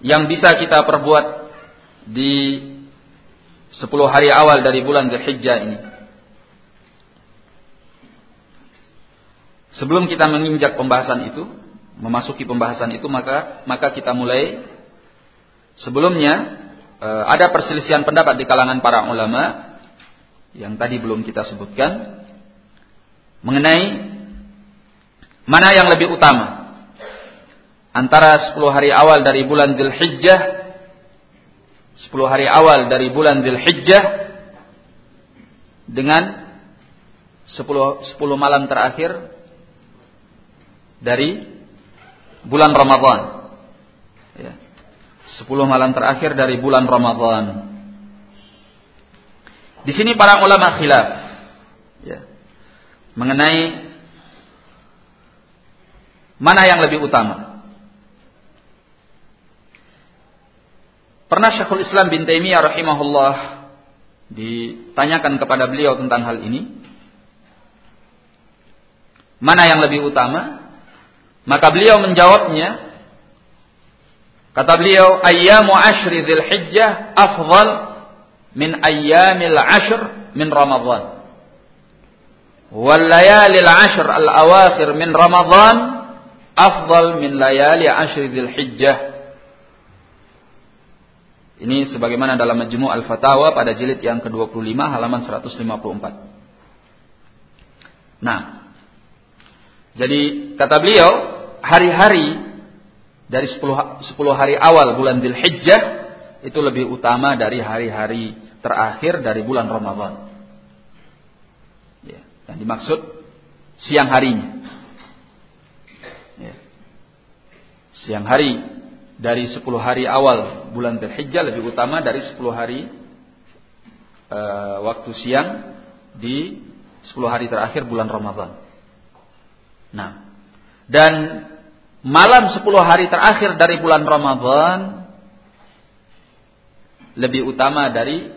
Yang bisa kita perbuat di 10 hari awal dari bulan Dzulhijjah ini. Sebelum kita menginjak pembahasan itu, memasuki pembahasan itu maka maka kita mulai. Sebelumnya eh, ada perselisihan pendapat di kalangan para ulama yang tadi belum kita sebutkan mengenai mana yang lebih utama antara 10 hari awal dari bulan Dzulhijjah 10 hari awal dari bulan Dzulhijjah dengan 10 10 malam terakhir dari bulan Ramadhan. Ya. 10 malam terakhir dari bulan Ramadhan. Di sini para ulama khilaf mengenai mana yang lebih utama. Pernah Syekhul Islam bin Taimiyah rahimahullah ditanyakan kepada beliau tentang hal ini. Mana yang lebih utama? Maka beliau menjawabnya kata beliau ayyamu ashri dzil hijjah afdal min ayyamil ashr min ramadhan ashr al awakhir min ramadhan afdal min layali ashri dzil hijjah ini sebagaimana dalam Majmu' Al-Fatawa pada jilid yang ke-25 halaman 154. Nah, jadi kata beliau, hari-hari dari 10, 10 hari awal bulan Dzulhijjah itu lebih utama dari hari-hari terakhir dari bulan Ramadan. Ya, yang dimaksud siang harinya. Ya. Siang hari dari 10 hari awal bulan Dzulhijjah lebih utama dari 10 hari uh, waktu siang di 10 hari terakhir bulan Ramadan. Nah, dan malam 10 hari terakhir dari bulan Ramadan lebih utama dari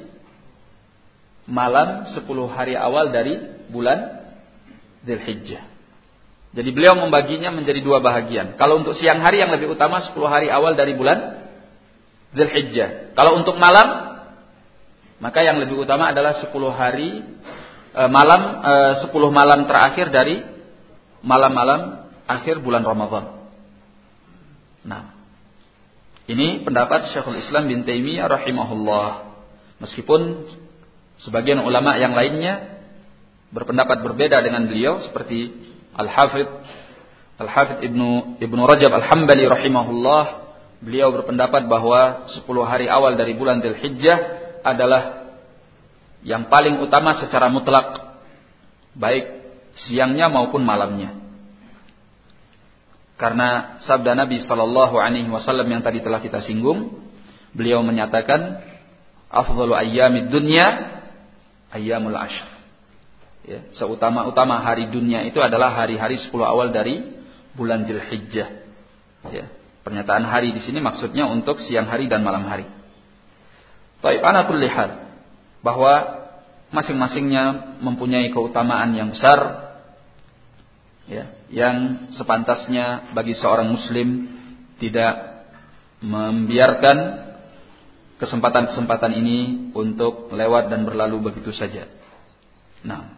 malam 10 hari awal dari bulan Dzulhijjah. Jadi beliau membaginya menjadi dua bahagian. Kalau untuk siang hari yang lebih utama 10 hari awal dari bulan Dzulhijjah. Kalau untuk malam maka yang lebih utama adalah 10 hari eh, malam eh, 10 malam terakhir dari malam-malam akhir bulan Ramadan. Nah, ini pendapat Syekhul Islam bin Taimiyah rahimahullah. Meskipun sebagian ulama yang lainnya berpendapat berbeda dengan beliau seperti Al-Hafidh Al-Hafidh Ibnu Ibnu Rajab Al-Hambali rahimahullah, beliau berpendapat bahwa 10 hari awal dari bulan Dzulhijjah adalah yang paling utama secara mutlak baik siangnya maupun malamnya. Karena sabda Nabi Shallallahu Alaihi Wasallam yang tadi telah kita singgung, beliau menyatakan, "Afdalu ayyamid dunya ayyamul ashr." Ya, seutama-utama hari dunia itu adalah hari-hari 10 awal dari bulan Dzulhijjah. Ya, pernyataan hari di sini maksudnya untuk siang hari dan malam hari. Baik, ana lihat bahwa masing-masingnya mempunyai keutamaan yang besar ya, yang sepantasnya bagi seorang muslim tidak membiarkan kesempatan-kesempatan ini untuk lewat dan berlalu begitu saja. Nah,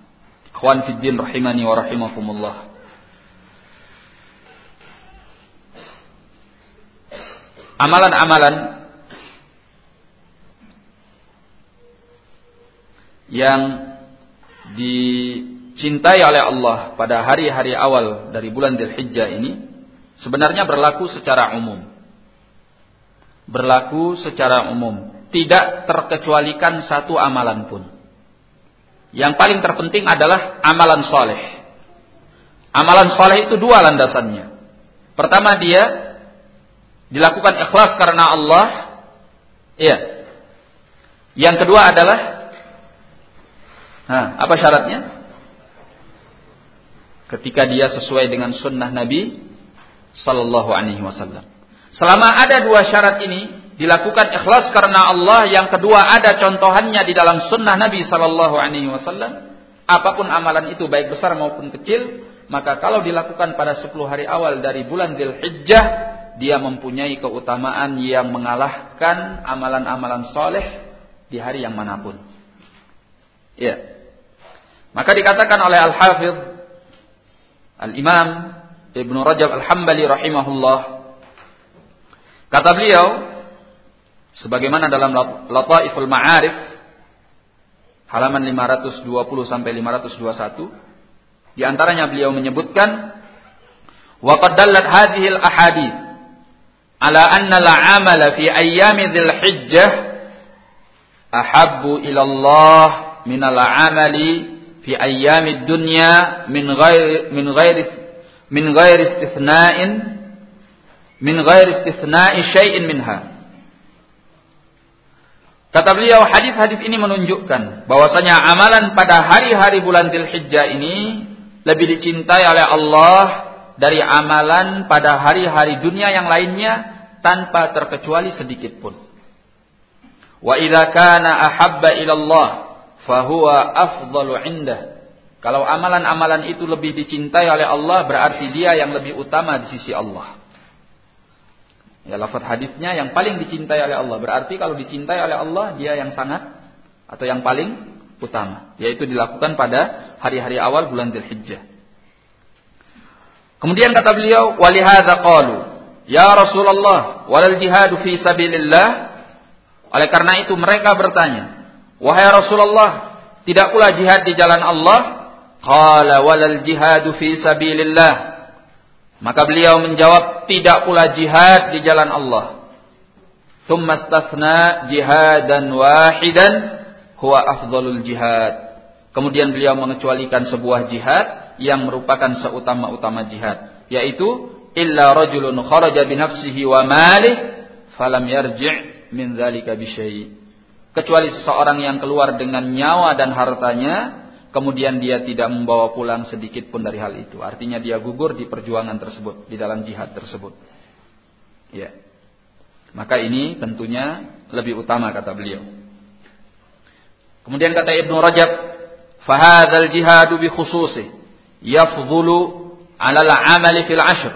ikhwan fiddin rahimani wa rahimakumullah. Amalan-amalan yang di dicintai oleh Allah pada hari-hari awal dari bulan Dzulhijjah ini sebenarnya berlaku secara umum. Berlaku secara umum, tidak terkecualikan satu amalan pun. Yang paling terpenting adalah amalan soleh. Amalan soleh itu dua landasannya. Pertama dia dilakukan ikhlas karena Allah. Iya. Yang kedua adalah, nah, apa syaratnya? ketika dia sesuai dengan sunnah Nabi Sallallahu Alaihi Wasallam. Selama ada dua syarat ini dilakukan ikhlas karena Allah, yang kedua ada contohannya di dalam sunnah Nabi Sallallahu Alaihi Wasallam. Apa pun amalan itu baik besar maupun kecil, maka kalau dilakukan pada 10 hari awal dari bulan Dzulhijjah dia mempunyai keutamaan yang mengalahkan amalan-amalan soleh di hari yang mana pun. Ya. Maka dikatakan oleh Al-Hafidh Al-Imam Ibnu Rajab Al-Hambali rahimahullah kata beliau sebagaimana dalam Lataiful Ma'arif halaman 520 sampai 521 di antaranya beliau menyebutkan wa qad dallat hadhihi al-ahadith ala anna al-amala fi ayyami dhil hijjah ahabbu ila Allah min al-amali fi ayyami dunya min ghairi min ghairi min ghairi istithna'in min ghairi istithna'i syai'in minha Kata beliau hadis-hadis ini menunjukkan bahwasanya amalan pada hari-hari bulan Dzulhijjah ini lebih dicintai oleh Allah dari amalan pada hari-hari dunia yang lainnya tanpa terkecuali sedikit pun. Wa idza kana ahabba ila Allah fahuwa afdalu indah. Kalau amalan-amalan itu lebih dicintai oleh Allah berarti dia yang lebih utama di sisi Allah. Ya lafaz hadisnya yang paling dicintai oleh Allah. Berarti kalau dicintai oleh Allah dia yang sangat atau yang paling utama, yaitu dilakukan pada hari-hari awal bulan Dzulhijjah. Kemudian kata beliau, "Walihadza qalu, ya Rasulullah, walal jihadu fi sabilillah?" Oleh karena itu mereka bertanya, "Wahai Rasulullah, tidak pula jihad di jalan Allah?" Qala walal jihadu fi sabilillah. Maka beliau menjawab tidak pula jihad di jalan Allah. Thumma stathna jihadan wahidan huwa afdalul jihad. Kemudian beliau mengecualikan sebuah jihad yang merupakan seutama-utama jihad, yaitu illa rajulun kharaja bi nafsihi wa malih falam yarji' min dzalika bi Kecuali seseorang yang keluar dengan nyawa dan hartanya kemudian dia tidak membawa pulang sedikit pun dari hal itu. Artinya dia gugur di perjuangan tersebut, di dalam jihad tersebut. Ya. Maka ini tentunya lebih utama kata beliau. Kemudian kata Ibnu Rajab, "Fahadzal jihadu bi khususi yafdhulu 'ala al-'amali fil 'ashr."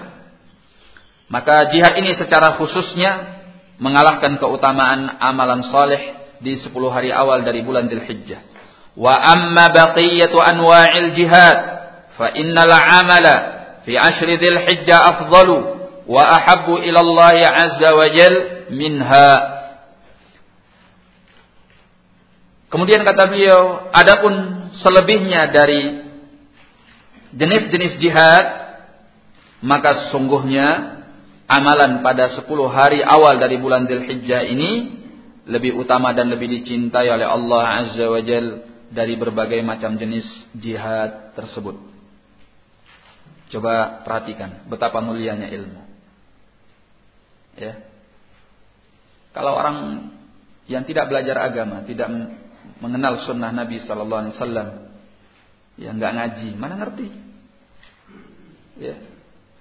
Maka jihad ini secara khususnya mengalahkan keutamaan amalan saleh di 10 hari awal dari bulan Dzulhijjah. Wa amma baqiyatu anwa'il jihad fa innal 'amala fi ashri dhil hijjah afdalu wa ahabbu ila Allah azza wa jal minha. Kemudian kata beliau, adapun selebihnya dari jenis-jenis jihad maka sesungguhnya amalan pada 10 hari awal dari bulan Dzulhijjah ini lebih utama dan lebih dicintai oleh Allah Azza wa Jalla dari berbagai macam jenis jihad tersebut. Coba perhatikan betapa mulianya ilmu. Ya. Kalau orang yang tidak belajar agama, tidak mengenal sunnah Nabi Sallallahu Alaihi Wasallam, yang nggak ngaji, mana ngerti? Ya.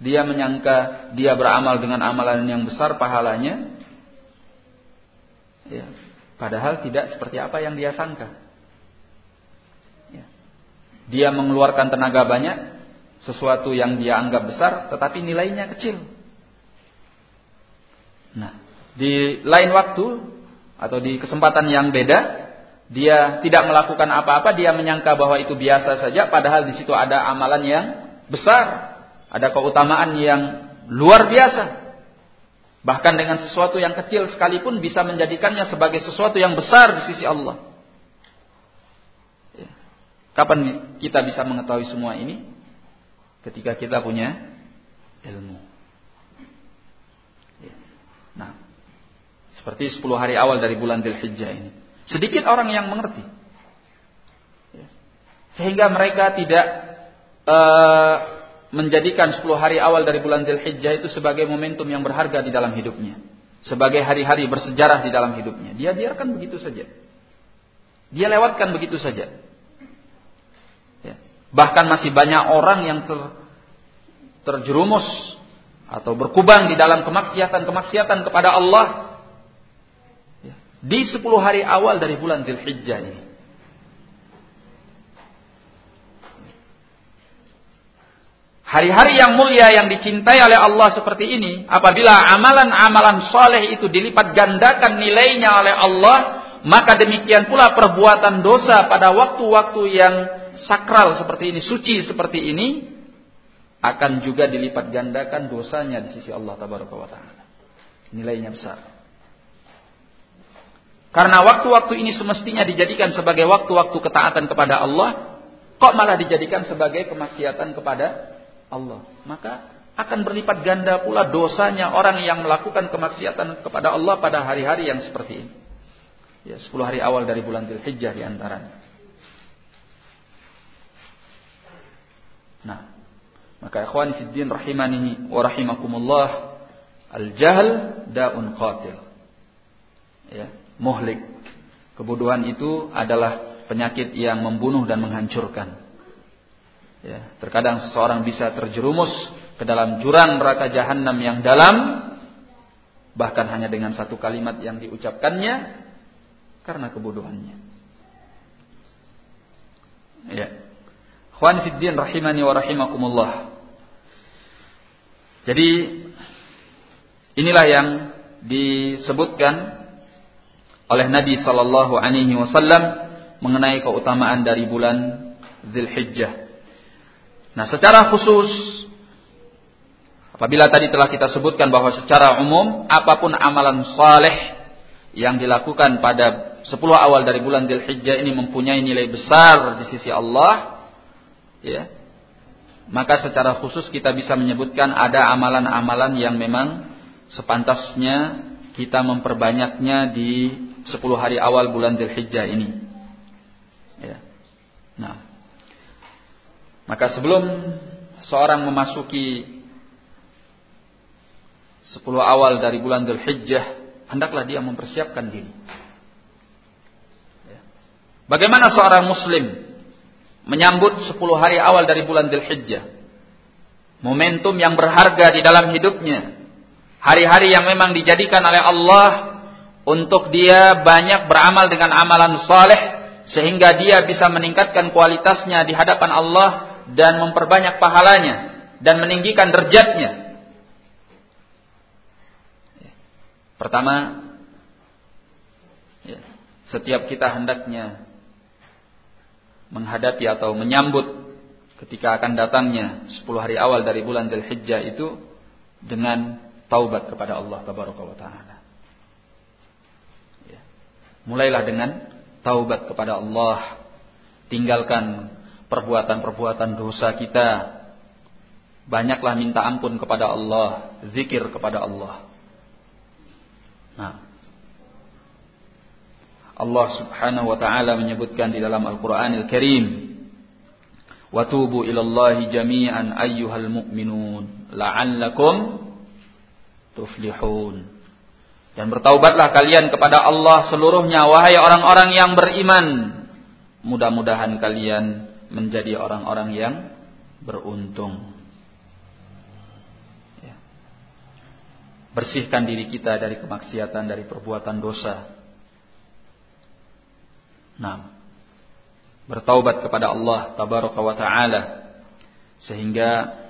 Dia menyangka dia beramal dengan amalan yang besar pahalanya, ya. Padahal tidak seperti apa yang dia sangka. Dia mengeluarkan tenaga banyak, sesuatu yang dia anggap besar, tetapi nilainya kecil. Nah, di lain waktu atau di kesempatan yang beda, dia tidak melakukan apa-apa, dia menyangka bahwa itu biasa saja, padahal di situ ada amalan yang besar, ada keutamaan yang luar biasa. Bahkan dengan sesuatu yang kecil sekalipun bisa menjadikannya sebagai sesuatu yang besar di sisi Allah. Kapan kita bisa mengetahui semua ini? Ketika kita punya ilmu. Ya. Nah, seperti 10 hari awal dari bulan Dzulhijjah ini. Sedikit orang yang mengerti. Ya. Sehingga mereka tidak uh, menjadikan 10 hari awal dari bulan Dzulhijjah itu sebagai momentum yang berharga di dalam hidupnya. Sebagai hari-hari bersejarah di dalam hidupnya. Dia biarkan begitu saja. Dia lewatkan begitu saja. Bahkan masih banyak orang yang ter, terjerumus atau berkubang di dalam kemaksiatan-kemaksiatan kepada Allah ya, di 10 hari awal dari bulan Dzulhijjah ini. Hari-hari yang mulia yang dicintai oleh Allah seperti ini, apabila amalan-amalan soleh itu dilipat gandakan nilainya oleh Allah, maka demikian pula perbuatan dosa pada waktu-waktu yang sakral seperti ini, suci seperti ini, akan juga dilipat gandakan dosanya di sisi Allah Taala. Nilainya besar. Karena waktu-waktu ini semestinya dijadikan sebagai waktu-waktu ketaatan kepada Allah, kok malah dijadikan sebagai kemaksiatan kepada Allah. Maka akan berlipat ganda pula dosanya orang yang melakukan kemaksiatan kepada Allah pada hari-hari yang seperti ini. Ya, 10 hari awal dari bulan Dzulhijjah di antaranya. Nah, maka ikhwan fiddin rahimani wa rahimakumullah al-jahl da'un qatil. Ya, muhlik. Kebodohan itu adalah penyakit yang membunuh dan menghancurkan. Ya, terkadang seseorang bisa terjerumus ke dalam jurang neraka jahanam yang dalam bahkan hanya dengan satu kalimat yang diucapkannya karena kebodohannya. Ya. Khwan fiddin rahimani wa rahimakumullah. Jadi inilah yang disebutkan oleh Nabi sallallahu alaihi wasallam mengenai keutamaan dari bulan Zulhijjah. Nah, secara khusus apabila tadi telah kita sebutkan bahwa secara umum apa pun amalan saleh yang dilakukan pada 10 awal dari bulan Dzulhijjah ini mempunyai nilai besar di sisi Allah, ya. Maka secara khusus kita bisa menyebutkan ada amalan-amalan yang memang sepantasnya kita memperbanyaknya di 10 hari awal bulan Dzulhijjah ini. Ya. Nah, maka sebelum seorang memasuki sepuluh awal dari bulan Dhul Hijjah, hendaklah dia mempersiapkan diri. Ya. Bagaimana seorang muslim menyambut sepuluh hari awal dari bulan Dhul Hijjah? Momentum yang berharga di dalam hidupnya. Hari-hari yang memang dijadikan oleh Allah untuk dia banyak beramal dengan amalan saleh sehingga dia bisa meningkatkan kualitasnya di hadapan Allah dan memperbanyak pahalanya dan meninggikan derajatnya. Pertama, ya, setiap kita hendaknya menghadapi atau menyambut ketika akan datangnya 10 hari awal dari bulan Dzulhijjah itu dengan taubat kepada Allah taala. Ya. Mulailah dengan taubat kepada Allah. Tinggalkan perbuatan-perbuatan dosa kita. Banyaklah minta ampun kepada Allah, zikir kepada Allah. Nah, Allah Subhanahu wa taala menyebutkan di dalam Al-Qur'anil Karim, "Wa tubu ilallahi jami'an ayyuhal mu'minun la'allakum tuflihun." Dan bertaubatlah kalian kepada Allah seluruhnya wahai orang-orang yang beriman. Mudah-mudahan kalian menjadi orang-orang yang beruntung. Ya. Bersihkan diri kita dari kemaksiatan, dari perbuatan dosa. Nah, bertaubat kepada Allah tabaraka wa taala sehingga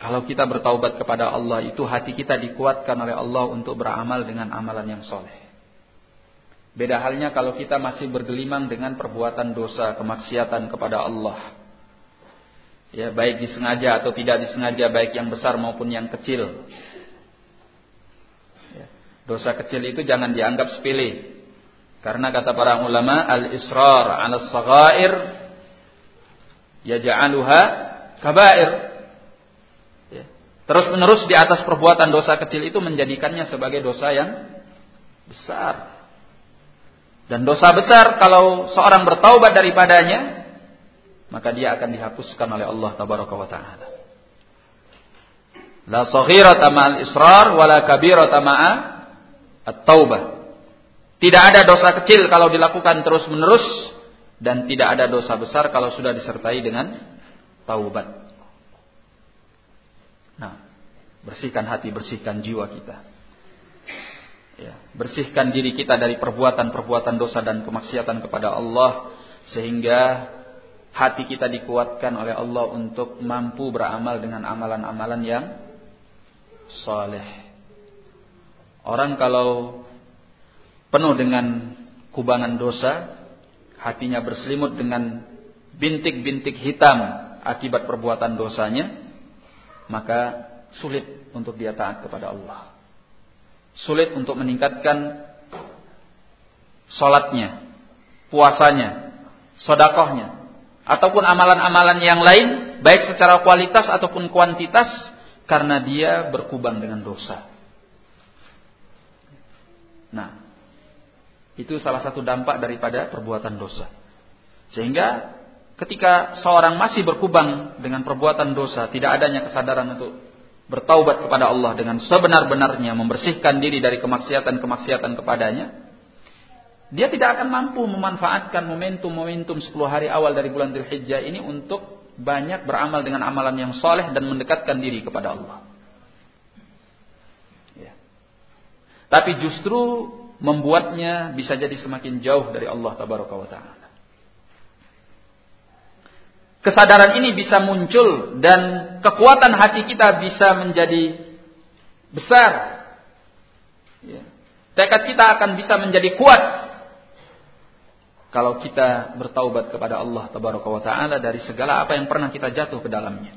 kalau kita bertaubat kepada Allah itu hati kita dikuatkan oleh Allah untuk beramal dengan amalan yang soleh. Beda halnya kalau kita masih bergelimang dengan perbuatan dosa, kemaksiatan kepada Allah. Ya, baik disengaja atau tidak disengaja, baik yang besar maupun yang kecil. Ya, dosa kecil itu jangan dianggap sepele. Karena kata para ulama, al-israr 'ala as-saghair yaj'aluha kabair. Ya. Terus menerus di atas perbuatan dosa kecil itu menjadikannya sebagai dosa yang besar. Dan dosa besar kalau seorang bertaubat daripadanya, maka dia akan dihapuskan oleh Allah tabaraka wa taala. La saghirata ma'al israr wala kabirata ma'a at-taubah. Tidak ada dosa kecil kalau dilakukan terus-menerus dan tidak ada dosa besar kalau sudah disertai dengan taubat. Nah, bersihkan hati, bersihkan jiwa kita. Ya, bersihkan diri kita dari perbuatan-perbuatan dosa dan kemaksiatan kepada Allah sehingga hati kita dikuatkan oleh Allah untuk mampu beramal dengan amalan-amalan yang soleh. Orang kalau penuh dengan kubangan dosa, hatinya berselimut dengan bintik-bintik hitam akibat perbuatan dosanya, maka sulit untuk dia taat kepada Allah. Sulit untuk meningkatkan sholatnya, puasanya, sodakohnya, ataupun amalan-amalan yang lain, baik secara kualitas ataupun kuantitas, karena dia berkubang dengan dosa. Nah, itu salah satu dampak daripada perbuatan dosa. Sehingga ketika seorang masih berkubang dengan perbuatan dosa, tidak adanya kesadaran untuk bertaubat kepada Allah dengan sebenar-benarnya, membersihkan diri dari kemaksiatan-kemaksiatan kepadanya, dia tidak akan mampu memanfaatkan momentum-momentum 10 hari awal dari bulan Dzulhijjah ini untuk banyak beramal dengan amalan yang soleh dan mendekatkan diri kepada Allah. Ya. Tapi justru membuatnya bisa jadi semakin jauh dari Allah Tabaraka wa Ta'ala. Kesadaran ini bisa muncul dan kekuatan hati kita bisa menjadi besar. Ya. Tekad kita akan bisa menjadi kuat kalau kita bertaubat kepada Allah tabaraka wa taala dari segala apa yang pernah kita jatuh ke dalamnya.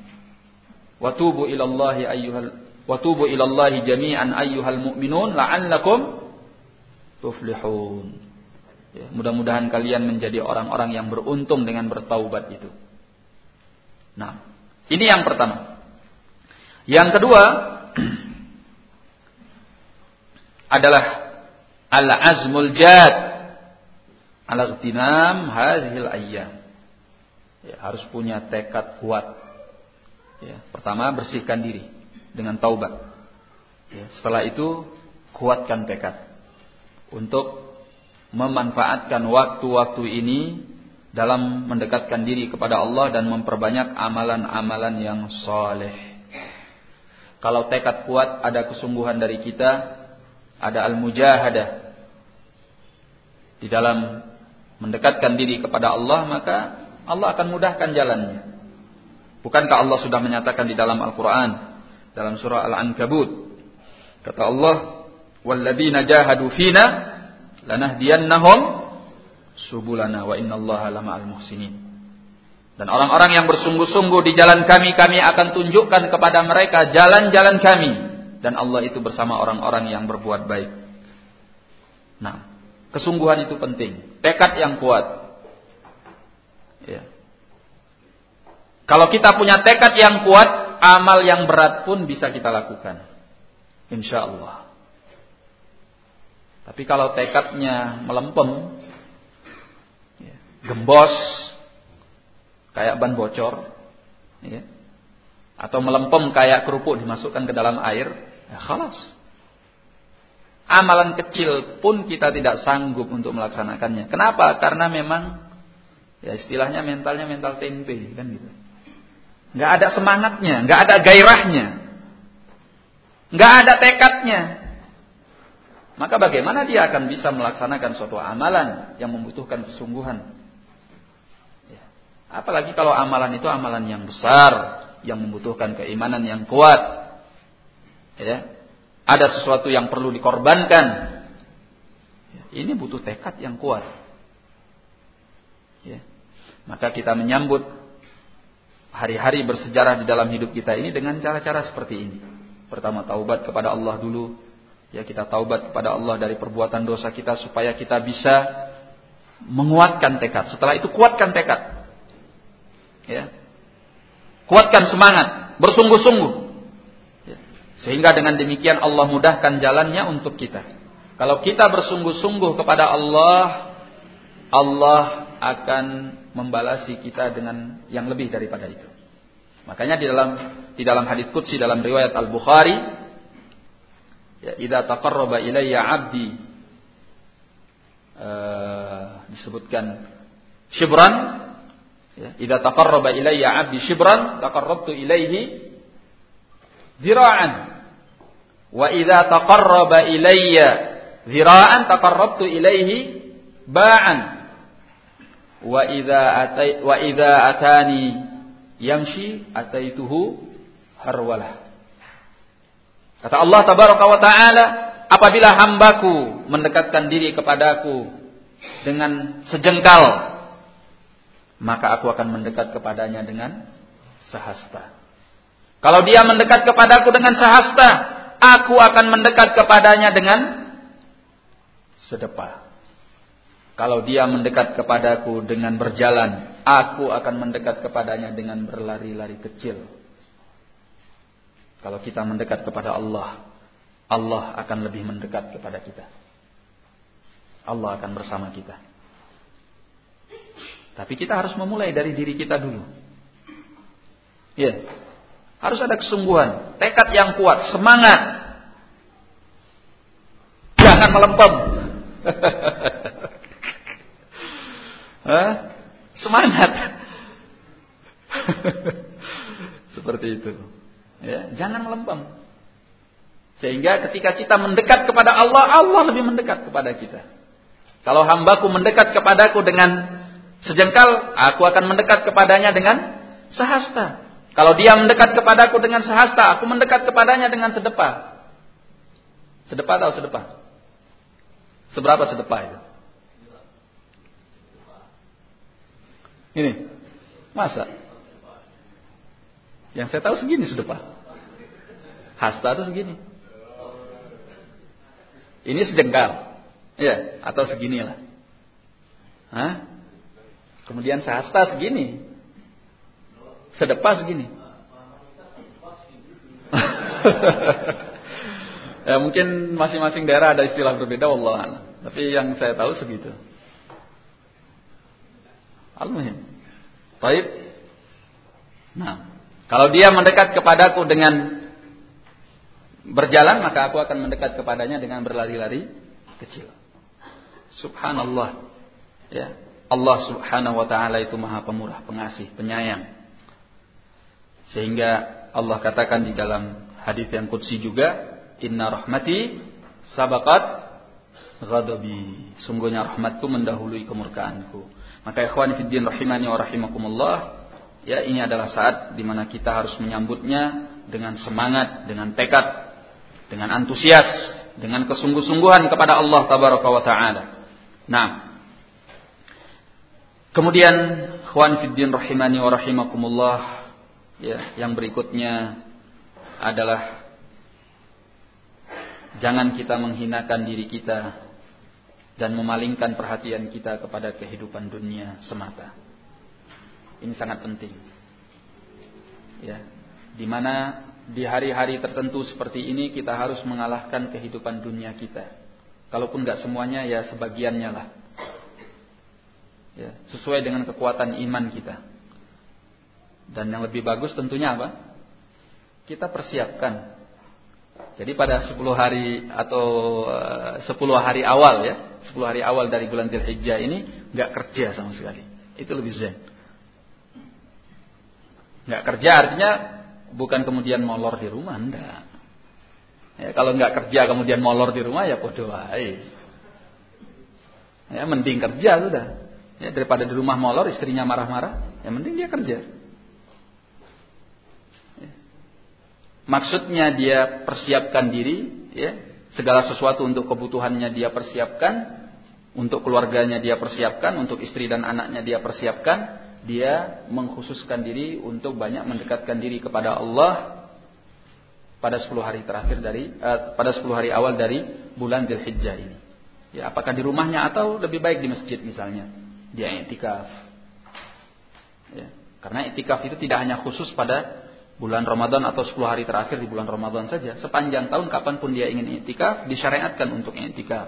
Wa tubu ilallahi ayyuhal wa tubu ilallahi jami'an ayyuhal mu'minun la'allakum tuflihun. Ya, mudah-mudahan kalian menjadi orang-orang yang beruntung dengan bertaubat itu. Nah, ini yang pertama. Yang kedua adalah al-azmul jad ala tinam hadhil ayyam. Ya, harus punya tekad kuat. Ya, pertama bersihkan diri dengan taubat. Ya, setelah itu kuatkan tekad untuk memanfaatkan waktu-waktu ini dalam mendekatkan diri kepada Allah dan memperbanyak amalan-amalan yang soleh. Kalau tekad kuat ada kesungguhan dari kita, ada al-mujahadah di dalam mendekatkan diri kepada Allah, maka Allah akan mudahkan jalannya. Bukankah Allah sudah menyatakan di dalam Al-Quran, dalam surah Al-Ankabut, kata Allah, walladzina jahadu fina lanahdiyannahum subulana wa innallaha lama'al muhsinin. Dan orang-orang yang bersungguh-sungguh di jalan kami, kami akan tunjukkan kepada mereka jalan-jalan kami. Dan Allah itu bersama orang-orang yang berbuat baik. Nah, kesungguhan itu penting. Tekad yang kuat. Ya. Kalau kita punya tekad yang kuat, amal yang berat pun bisa kita lakukan. Insya Allah. Tapi kalau tekadnya melempem, ya, gembos, kayak ban bocor, ya, atau melempem kayak kerupuk dimasukkan ke dalam air, ya khalas. Amalan kecil pun kita tidak sanggup untuk melaksanakannya. Kenapa? Karena memang ya istilahnya mentalnya mental tempe kan gitu. Nggak ada semangatnya, nggak ada gairahnya, nggak ada tekadnya. Maka bagaimana dia akan bisa melaksanakan suatu amalan yang membutuhkan kesungguhan? Ya. Apalagi kalau amalan itu amalan yang besar, yang membutuhkan keimanan yang kuat. Ya, ada sesuatu yang perlu dikorbankan. Ini butuh tekad yang kuat. Ya. Maka kita menyambut hari-hari bersejarah di dalam hidup kita ini dengan cara-cara seperti ini. Pertama taubat kepada Allah dulu. Ya kita taubat kepada Allah dari perbuatan dosa kita supaya kita bisa menguatkan tekad. Setelah itu kuatkan tekad. Ya. Kuatkan semangat, bersungguh-sungguh sehingga dengan demikian Allah mudahkan jalannya untuk kita. Kalau kita bersungguh-sungguh kepada Allah, Allah akan membalasi kita dengan yang lebih daripada itu. Makanya di dalam di dalam hadis qudsi dalam riwayat Al-Bukhari ya idza taqarraba ilayya 'abdi uh, disebutkan shibran ya idza taqarraba ilayya 'abdi shibran taqarrabtu ilaihi zira'an. Wa idza taqarraba ilayya zira'an taqarrabtu ilaihi ba'an. wa idza atai wa idza atani yamshi ataituhu harwalah. Kata Allah tabaraka wa taala, apabila hambaku mendekatkan diri kepadaku dengan sejengkal, maka aku akan mendekat kepadanya dengan sahasta. Kalau dia mendekat kepadaku dengan sahasta, aku akan mendekat kepadanya dengan sedepah. Kalau dia mendekat kepadaku dengan berjalan, aku akan mendekat kepadanya dengan berlari-lari kecil. Kalau kita mendekat kepada Allah, Allah akan lebih mendekat kepada kita. Allah akan bersama kita. Tapi kita harus memulai dari diri kita dulu. Ya. Harus ada kesungguhan, tekad yang kuat, semangat. Jangan melempem. Semangat. Seperti itu. Ya, jangan melempem. Sehingga ketika kita mendekat kepada Allah, Allah lebih mendekat kepada kita. Kalau hambaku mendekat kepadaku dengan sejengkal, aku akan mendekat kepadanya dengan sehasta. Kalau dia mendekat kepadaku dengan sehasta, aku mendekat kepadanya dengan sedepah. Sedepah atau sedepah? Seberapa sedepah itu? Ini. Masa? Yang saya tahu segini sedepah. Hasta itu segini. Ini sejengkal. Ya, atau segini lah. Hah? Kemudian sehasta segini. Sedepah segini. ya mungkin masing-masing daerah ada istilah berbeda Allah Tapi yang saya tahu segitu. Al-Muhim. Baik. Nah, kalau dia mendekat kepadaku dengan berjalan, maka aku akan mendekat kepadanya dengan berlari-lari kecil. Subhanallah. Ya. Allah Subhanahu wa taala itu Maha Pemurah, Pengasih, Penyayang. Sehingga Allah katakan di dalam hadis yang qudsi juga, "Inna rahmati sabaqat ghadabi." Sungguhnya rahmatku mendahului kemurkaanku. Maka ikhwan fiddin rahimani wa rahimakumullah, ya ini adalah saat di mana kita harus menyambutnya dengan semangat, dengan tekad, dengan antusias, dengan kesungguh-sungguhan kepada Allah tabaraka wa taala. Nah, kemudian ikhwan fiddin rahimani wa rahimakumullah, ya, yang berikutnya adalah jangan kita menghinakan diri kita dan memalingkan perhatian kita kepada kehidupan dunia semata. Ini sangat penting. Ya, di mana di hari-hari tertentu seperti ini kita harus mengalahkan kehidupan dunia kita. Kalaupun nggak semuanya ya sebagiannya lah. Ya, sesuai dengan kekuatan iman kita. Dan yang lebih bagus tentunya apa? Kita persiapkan. Jadi pada 10 hari atau 10 eh, hari awal ya, 10 hari awal dari bulan Dzulhijjah ini nggak kerja sama sekali. Itu lebih zen. Nggak kerja artinya bukan kemudian molor di rumah, enggak. Ya, kalau nggak kerja kemudian molor di rumah ya podo wae. Ya mending kerja sudah. Ya, daripada di rumah molor istrinya marah-marah, ya mending dia kerja. Ya. Maksudnya dia persiapkan diri, ya, Segala sesuatu untuk kebutuhannya dia persiapkan, untuk keluarganya dia persiapkan, untuk istri dan anaknya dia persiapkan, dia mengkhususkan diri untuk banyak mendekatkan diri kepada Allah pada 10 hari terakhir dari uh, pada 10 hari awal dari bulan Dzulhijjah ini. Ya, apakah di rumahnya atau lebih baik di masjid misalnya. Dia iktikaf. Ya, karena iktikaf itu tidak hanya khusus pada bulan Ramadan atau 10 hari terakhir di bulan Ramadan saja. Sepanjang tahun kapan pun dia ingin iktikaf, disyariatkan untuk iktikaf.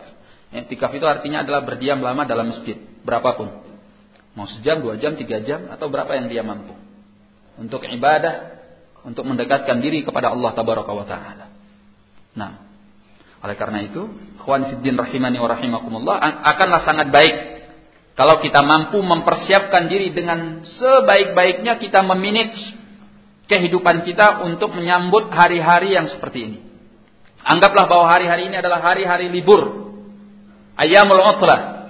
Iktikaf itu artinya adalah berdiam lama dalam masjid, berapapun. Mau sejam, dua jam, tiga jam, atau berapa yang dia mampu. Untuk ibadah, untuk mendekatkan diri kepada Allah Tabaraka wa Ta'ala. Nah, oleh karena itu, khwan fiddin rahimani wa rahimakumullah, akanlah sangat baik kalau kita mampu mempersiapkan diri dengan sebaik-baiknya kita meminit kehidupan kita untuk menyambut hari-hari yang seperti ini. Anggaplah bahwa hari-hari ini adalah hari-hari libur. Ayamul utlah.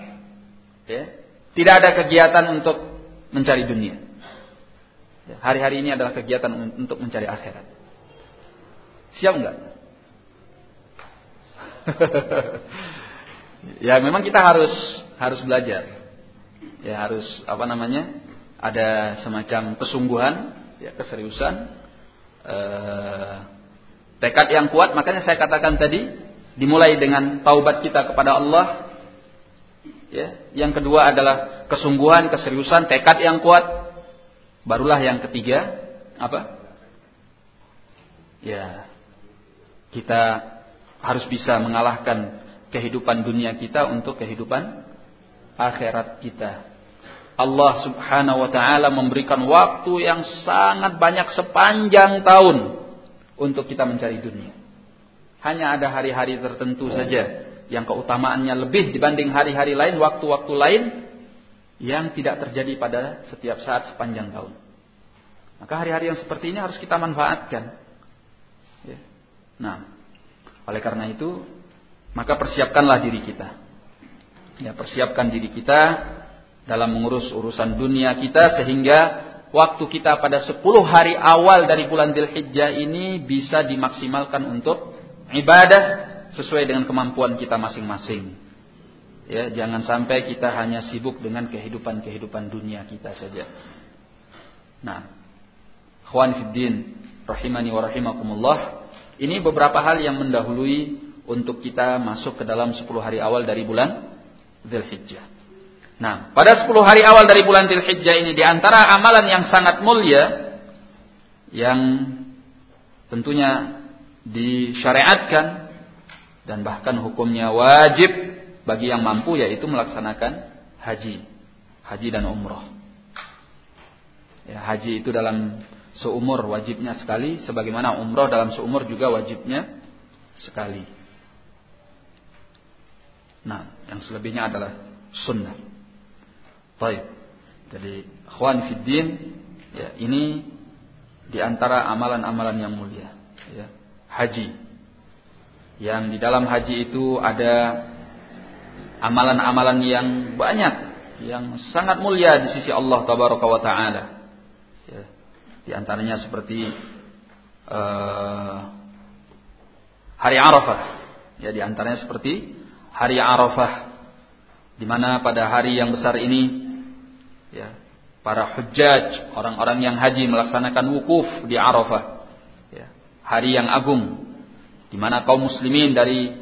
Ya. Tidak ada kegiatan untuk mencari dunia. Ya, hari-hari ini adalah kegiatan untuk mencari akhirat. Siap enggak? ya memang kita harus harus belajar. Ya harus apa namanya? Ada semacam kesungguhan, ya keseriusan, eh, tekad yang kuat. Makanya saya katakan tadi, dimulai dengan taubat kita kepada Allah. Ya, yang kedua adalah kesungguhan, keseriusan, tekad yang kuat. Barulah yang ketiga apa? Ya, kita harus bisa mengalahkan kehidupan dunia kita untuk kehidupan akhirat kita. Allah Subhanahu wa taala memberikan waktu yang sangat banyak sepanjang tahun untuk kita mencari dunia. Hanya ada hari-hari tertentu saja yang keutamaannya lebih dibanding hari-hari lain, waktu-waktu lain yang tidak terjadi pada setiap saat sepanjang tahun. Maka hari-hari yang seperti ini harus kita manfaatkan. Ya. Nah, oleh karena itu, maka persiapkanlah diri kita. Ya, persiapkan diri kita dalam mengurus urusan dunia kita sehingga waktu kita pada 10 hari awal dari bulan Dzulhijjah ini bisa dimaksimalkan untuk ibadah sesuai dengan kemampuan kita masing-masing. Ya, jangan sampai kita hanya sibuk dengan kehidupan-kehidupan dunia kita saja. Nah, khwan fiddin rahimani wa rahimakumullah, ini beberapa hal yang mendahului untuk kita masuk ke dalam 10 hari awal dari bulan Dzulhijjah. Nah, pada 10 hari awal dari bulan Dzulhijjah ini di antara amalan yang sangat mulia yang tentunya disyariatkan dan bahkan hukumnya wajib bagi yang mampu yaitu melaksanakan haji, haji dan umroh. Ya, haji itu dalam seumur wajibnya sekali, sebagaimana umroh dalam seumur juga wajibnya sekali. Nah, yang selebihnya adalah sunnah. Baik. Jadi, khwan fiddin, ya, ini di antara amalan-amalan yang mulia. Ya, haji. Yang di dalam haji itu ada amalan-amalan yang banyak yang sangat mulia di sisi Allah tabaraka wa taala. Ya. Di antaranya seperti uh, hari Arafah. Ya di antaranya seperti hari Arafah di mana pada hari yang besar ini ya para hujjaj, orang-orang yang haji melaksanakan wukuf di Arafah. Ya, hari yang agung di mana kaum muslimin dari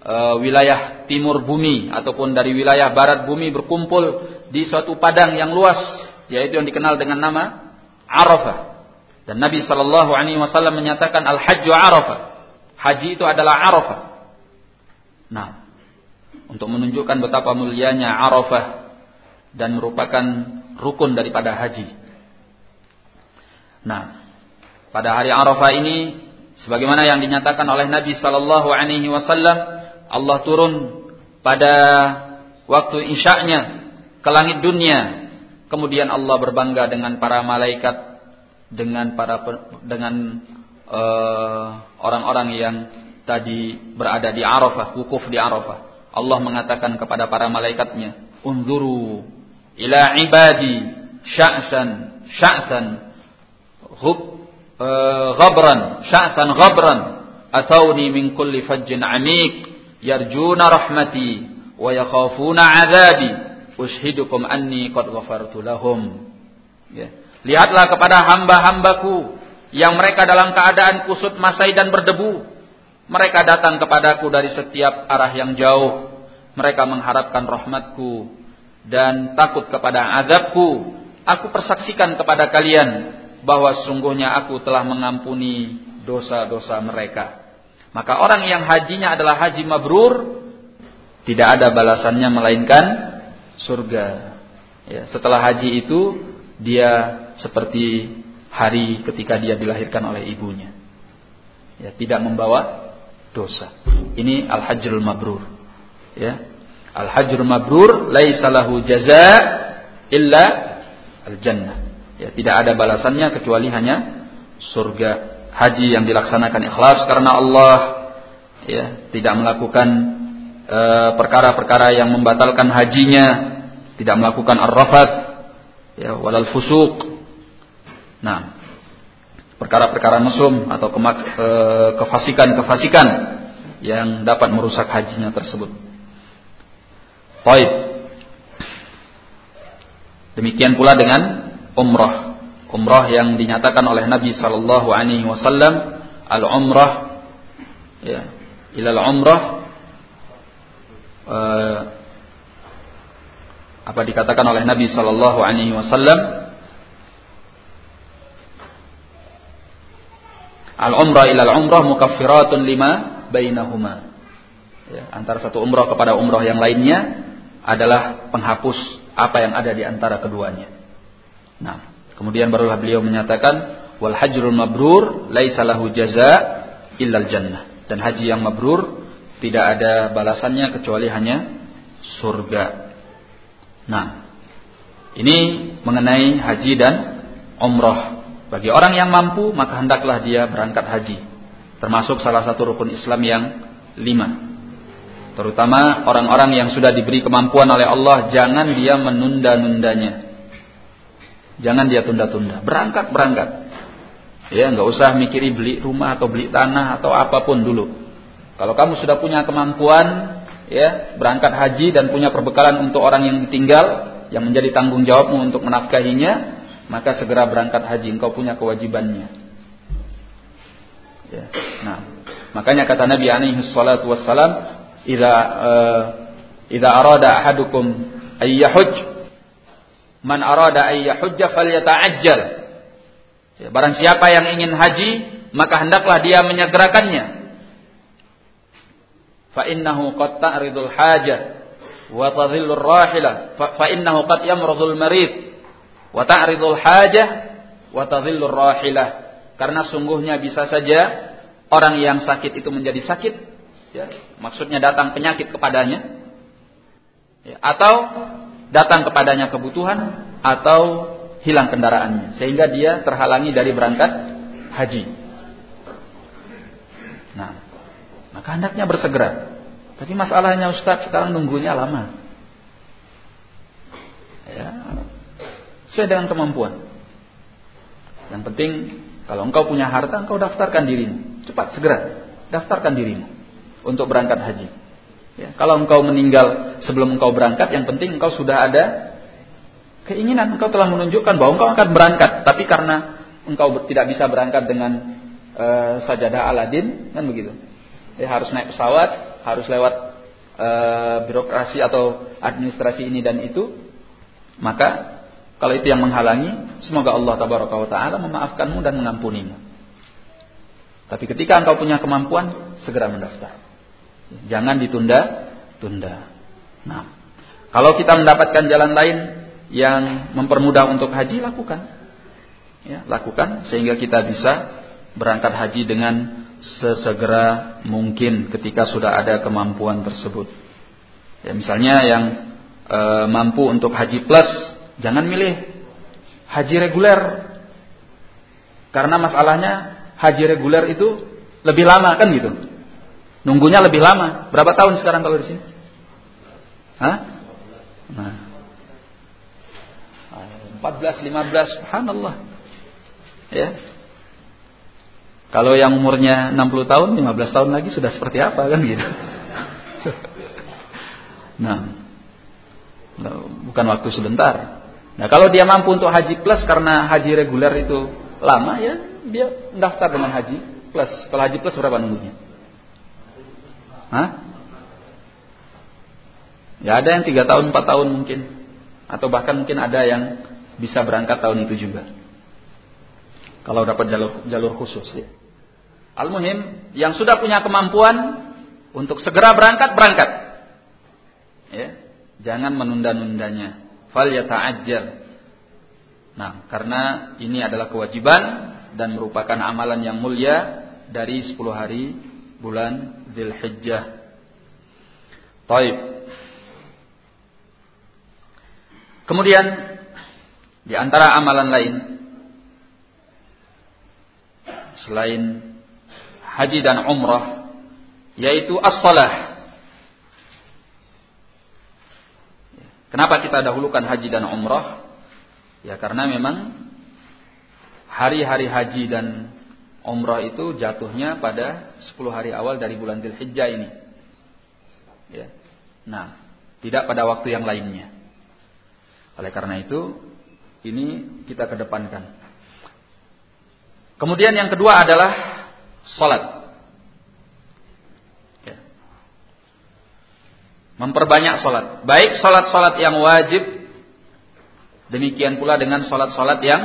e, wilayah timur bumi ataupun dari wilayah barat bumi berkumpul di suatu padang yang luas yaitu yang dikenal dengan nama Arafah. Dan Nabi Shallallahu alaihi wasallam menyatakan al-hajju Arafah. Haji itu adalah Arafah. Nah, untuk menunjukkan betapa mulianya Arafah dan merupakan rukun daripada haji. Nah, pada hari Arafah ini sebagaimana yang dinyatakan oleh Nabi sallallahu alaihi wasallam Allah turun pada waktu isyaknya ke langit dunia. Kemudian Allah berbangga dengan para malaikat, dengan para dengan eh, orang-orang uh, yang tadi berada di Arafah, wukuf di Arafah. Allah mengatakan kepada para malaikatnya, "Unzuru ila ibadi sya'san sya'san ghub uh, ghabran sya'san ghabran. Atawni min kulli fajjin 'amiq yarjuna rahmati wa yakhafuna azabi. Ushidukum anni qad ghafartu lahum. Ya. Lihatlah kepada hamba-hambaku yang mereka dalam keadaan kusut masai dan berdebu. Mereka datang kepadaku dari setiap arah yang jauh. Mereka mengharapkan rahmatku dan takut kepada azabku. Aku persaksikan kepada kalian bahwa sungguhnya aku telah mengampuni dosa-dosa mereka maka orang yang hajinya adalah haji mabrur tidak ada balasannya melainkan surga. Ya, setelah haji itu dia seperti hari ketika dia dilahirkan oleh ibunya. Ya, tidak membawa dosa. Ini al-hajjul mabrur. Ya. Al-hajjul mabrur laisa lahu jaza illa al-jannah. Ya, tidak ada balasannya kecuali hanya surga haji yang dilaksanakan ikhlas karena Allah ya tidak melakukan e, perkara-perkara yang membatalkan hajinya tidak melakukan ar-rafat, ya, walal fusuq. Nah, perkara-perkara mesum atau eh, kefasikan-kefasikan yang dapat merusak hajinya tersebut. Baik. Demikian pula dengan umrah. Umrah yang dinyatakan oleh Nabi sallallahu alaihi wasallam al-umrah ya, ilal umrah uh, apa dikatakan oleh Nabi sallallahu alaihi wasallam Al-umrah ilal umrah mukaffiratun lima bainahuma. Ya, antara satu umrah kepada umrah yang lainnya adalah penghapus apa yang ada di antara keduanya. Nah, kemudian barulah beliau menyatakan wal hajrul mabrur laisa lahu jaza illal jannah. Dan haji yang mabrur tidak ada balasannya kecuali hanya surga. Nah, ini mengenai haji dan umrah. Bagi orang yang mampu, maka hendaklah dia berangkat haji. Termasuk salah satu rukun Islam yang lima. Terutama orang-orang yang sudah diberi kemampuan oleh Allah, jangan dia menunda-nundanya. Jangan dia tunda-tunda. Berangkat, berangkat. Ya, nggak usah mikiri beli rumah atau beli tanah atau apa pun dulu. Kalau kamu sudah punya kemampuan, ya, berangkat haji dan punya perbekalan untuk orang yang ditinggal, yang menjadi tanggung jawabmu untuk menafkahinya, maka segera berangkat haji engkau punya kewajibannya ya. nah makanya kata Nabi alaihi salatu wassalam idza uh, idza arada ahadukum ayyahuj man arada ayyahujja falyata'ajjal. Ya, barang siapa yang ingin haji maka hendaklah dia menyegerakannya fa innahu qad ta'ridul hajah wa tadhillu rahilah. Fa innahu qad yamradul marid wa ta'ridul hajah wa tadhillur rahilah. Karena sungguhnya bisa saja orang yang sakit itu menjadi sakit. Ya maksudnya datang penyakit kepadanya. Ya, atau datang kepadanya kebutuhan atau hilang kendaraannya sehingga dia terhalangi dari berangkat haji nah maka hendaknya bersegera tapi masalahnya Ustaz sekarang nunggunya lama ya Sesuai dengan kemampuan. Yang penting kalau engkau punya harta, engkau daftarkan dirimu. Cepat, segera. Daftarkan dirimu untuk berangkat haji. Ya, kalau engkau meninggal sebelum engkau berangkat, yang penting engkau sudah ada keinginan. Engkau telah menunjukkan bahwa engkau akan berangkat. Tapi karena engkau tidak bisa berangkat dengan uh, sajadah Aladin, kan begitu. Ya, harus naik pesawat, harus lewat uh, birokrasi atau administrasi ini dan itu, maka kalau itu yang menghalangi, semoga Allah taala memaafkanmu dan mengampunimu. Tapi ketika engkau punya kemampuan, segera mendaftar. Jangan ditunda-tunda. Nah, kalau kita mendapatkan jalan lain yang mempermudah untuk haji, lakukan. Ya, lakukan sehingga kita bisa berangkat haji dengan sesegera mungkin ketika sudah ada kemampuan tersebut. Ya, misalnya yang e, mampu untuk haji plus Jangan milih haji reguler. Karena masalahnya haji reguler itu lebih lama kan gitu. Nunggunya lebih lama. Berapa tahun sekarang kalau di sini? Hah? Nah. 14, 15, subhanallah. Ya. Kalau yang umurnya 60 tahun, 15 tahun lagi sudah seperti apa kan gitu. nah, bukan waktu sebentar. Nah kalau dia mampu untuk haji plus karena haji reguler itu lama ya dia daftar dengan haji plus. Kalau haji plus berapa nunggunya? Hah? Ya ada yang tiga tahun, empat tahun mungkin, atau bahkan mungkin ada yang bisa berangkat tahun itu juga. Kalau dapat jalur jalur khusus ya. Al-muhim yang sudah punya kemampuan untuk segera berangkat berangkat. Ya, jangan menunda-nundanya fal yata'ajjal. Nah, karena ini adalah kewajiban dan merupakan amalan yang mulia dari 10 hari bulan Dzulhijjah. Taib. Kemudian di antara amalan lain selain haji dan umrah yaitu as-salah Kenapa kita dahulukan haji dan umrah? Ya karena memang hari-hari haji dan umrah itu jatuhnya pada 10 hari awal dari bulan Dzulhijjah ini. Ya. Nah, tidak pada waktu yang lainnya. Oleh karena itu, ini kita kedepankan. Kemudian yang kedua adalah salat. Ya. Memperbanyak salat. Baik salat-salat yang wajib Demikian pula dengan sholat-sholat yang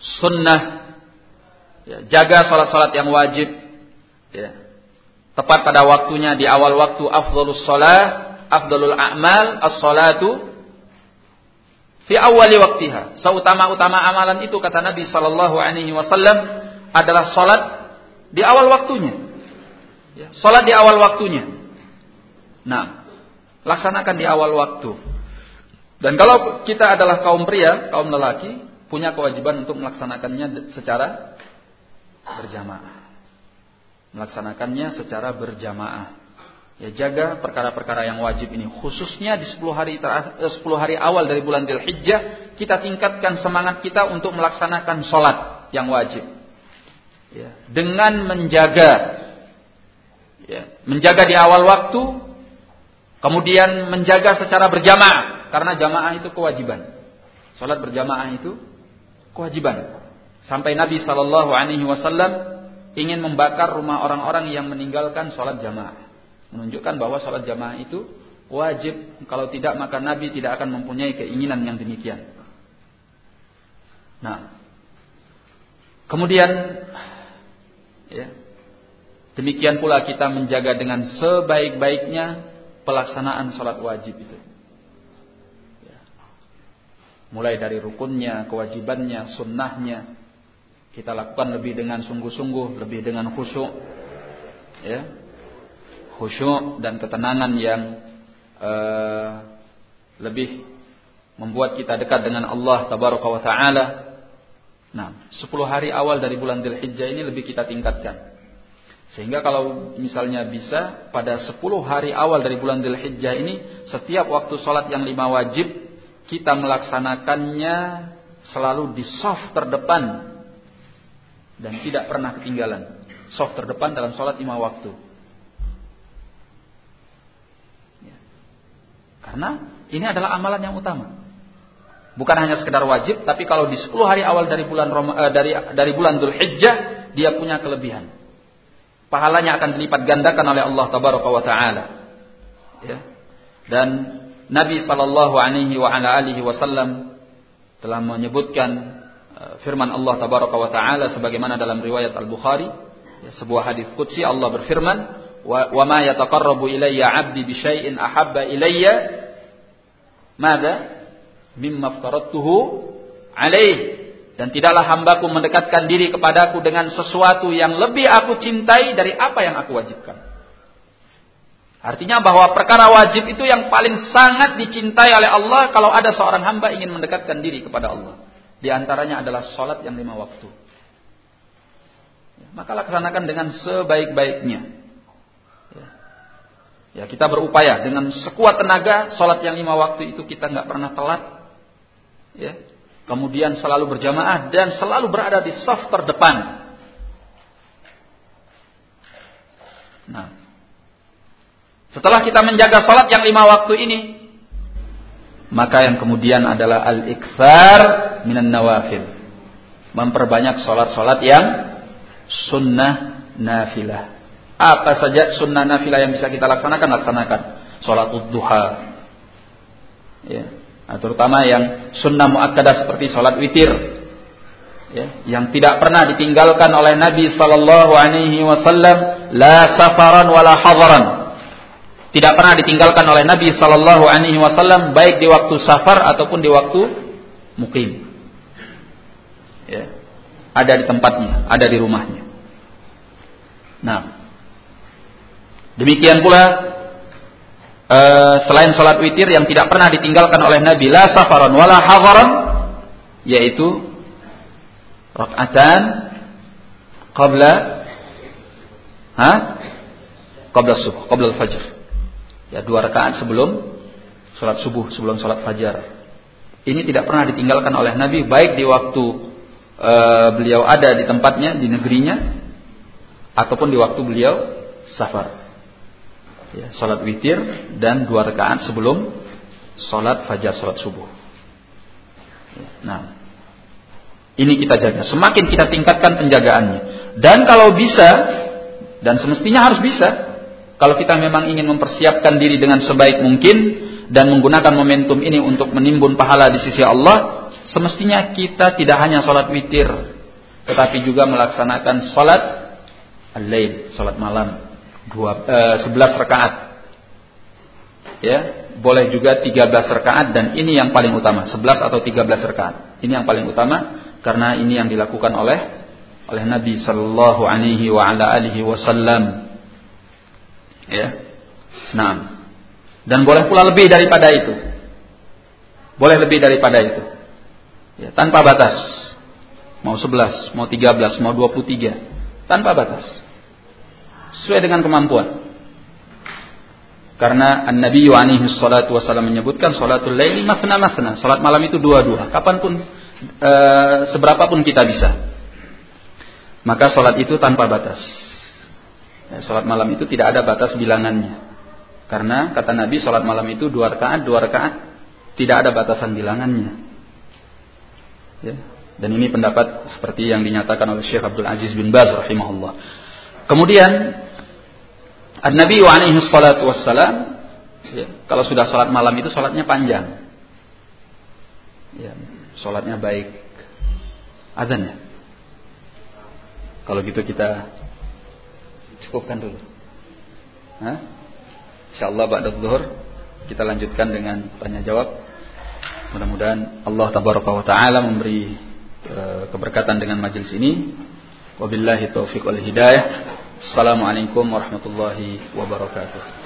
sunnah. Ya, jaga sholat-sholat yang wajib. Ya. Tepat pada waktunya di awal waktu afdolus sholat, afdolul a'mal, as-sholatu fi awali waktiha. Seutama-utama amalan itu kata Nabi Shallallahu Alaihi Wasallam adalah sholat di awal waktunya. Ya, sholat di awal waktunya. Nah, laksanakan di awal waktu. Dan kalau kita adalah kaum pria, kaum lelaki, punya kewajiban untuk melaksanakannya secara berjamaah. Melaksanakannya secara berjamaah. Ya jaga perkara-perkara yang wajib ini khususnya di 10 hari 10 eh, hari awal dari bulan Dzulhijjah kita tingkatkan semangat kita untuk melaksanakan sholat yang wajib. Ya, dengan menjaga ya, menjaga di awal waktu kemudian menjaga secara berjamaah karena jamaah itu kewajiban. Salat berjamaah itu kewajiban. Sampai Nabi Shallallahu Alaihi Wasallam ingin membakar rumah orang-orang yang meninggalkan salat jamaah, menunjukkan bahwa salat jamaah itu wajib. Kalau tidak maka Nabi tidak akan mempunyai keinginan yang demikian. Nah, kemudian ya, demikian pula kita menjaga dengan sebaik-baiknya pelaksanaan sholat wajib itu mulai dari rukunnya, kewajibannya, sunnahnya. Kita lakukan lebih dengan sungguh-sungguh, lebih dengan khusyuk, ya, khusyuk dan ketenangan yang uh, lebih membuat kita dekat dengan Allah Tabaraka wa Taala. Nah, 10 hari awal dari bulan Dzulhijjah ini lebih kita tingkatkan. Sehingga kalau misalnya bisa pada 10 hari awal dari bulan Dzulhijjah ini setiap waktu sholat yang lima wajib kita melaksanakannya selalu di soft terdepan dan tidak pernah ketinggalan. Soft terdepan dalam sholat lima waktu. Ya. Karena ini adalah amalan yang utama. Bukan hanya sekedar wajib, tapi kalau di 10 hari awal dari bulan Roma, eh, dari dari bulan Dzulhijjah dia punya kelebihan. Pahalanya akan dilipat gandakan oleh Allah Tabaraka wa taala. Ya. Dan Nabi sallallahu alaihi wasallam telah menyebutkan firman Allah tabaraka wa taala sebagaimana dalam riwayat Al-Bukhari ya, sebuah hadis qudsi Allah berfirman wa ma yataqarrabu ilayya 'abdi bi syai'in ahabba ilayya? Madza mimma aftaradtuhu alaih dan tidaklah hambaku mendekatkan diri kepadaku dengan sesuatu yang lebih aku cintai dari apa yang aku wajibkan. Artinya bahwa perkara wajib itu yang paling sangat dicintai oleh Allah kalau ada seorang hamba ingin mendekatkan diri kepada Allah. Di antaranya adalah sholat yang lima waktu. Ya, maka laksanakan dengan sebaik-baiknya. Ya. ya kita berupaya dengan sekuat tenaga sholat yang lima waktu itu kita nggak pernah telat. Ya. Kemudian selalu berjamaah dan selalu berada di soft terdepan. Nah, setelah kita menjaga sholat yang lima waktu ini, maka yang kemudian adalah al-iksar minan nawafil. Memperbanyak sholat-sholat yang sunnah nafilah. Apa saja sunnah nafilah yang bisa kita laksanakan, laksanakan. Sholat duha. Ya. Nah, terutama yang sunnah muakkadah seperti sholat witir. Ya, yang tidak pernah ditinggalkan oleh Nabi Sallallahu Alaihi Wasallam, la safaran wala hadaran tidak pernah ditinggalkan oleh Nabi Shallallahu Alaihi Wasallam baik di waktu safar ataupun di waktu mukim. Ya. Ada di tempatnya, ada di rumahnya. Nah, demikian pula uh, selain sholat witir yang tidak pernah ditinggalkan oleh Nabi la safaran wala hadaran yaitu rakaatan qabla ha qabla subuh qabla al-fajr Ya dua rakaat sebelum Salat subuh sebelum salat fajar. Ini tidak pernah ditinggalkan oleh Nabi baik di waktu e, beliau ada di tempatnya di negerinya ataupun di waktu beliau safar. Ya, salat witir dan dua rakaat sebelum salat fajar salat subuh. Nah, ini kita jaga. Semakin kita tingkatkan penjagaannya. Dan kalau bisa dan semestinya harus bisa kalau kita memang ingin mempersiapkan diri dengan sebaik mungkin dan menggunakan momentum ini untuk menimbun pahala di sisi Allah, semestinya kita tidak hanya sholat witir, tetapi juga melaksanakan sholat al-lail, sholat malam, dua, eh, 11 rakaat. Ya, boleh juga 13 rakaat dan ini yang paling utama, 11 atau 13 rakaat. Ini yang paling utama karena ini yang dilakukan oleh oleh Nabi sallallahu alaihi wasallam. Ya. Nah, dan boleh pula lebih daripada itu. Boleh lebih daripada itu. Ya, tanpa batas. Mau 11, mau 13, mau 23. Tanpa batas. Sesuai dengan kemampuan. Karena An-Nabi alaihi salatu wasallam menyebutkan salatul laili masna masna. Salat malam itu dua-dua. Kapan pun e, seberapapun kita bisa. Maka salat itu tanpa batas. Ya, salat malam itu tidak ada batas bilangannya. Karena kata Nabi sholat malam itu dua rakaat, dua rakaat tidak ada batasan bilangannya. Ya. Dan ini pendapat seperti yang dinyatakan oleh Syekh Abdul Aziz bin Baz rahimahullah. Kemudian Nabi alaihi salatu wassalam ya, kalau sudah sholat malam itu sholatnya panjang. Ya, sholatnya baik. Azan ya? Kalau gitu kita cukupkan dulu. Hah? Insyaallah ba'da zuhur kita lanjutkan dengan tanya jawab. Mudah-mudahan Allah tabaraka wa taala memberi e, keberkatan dengan majelis ini. Wabillahi taufiq wal hidayah. Assalamualaikum warahmatullahi wabarakatuh.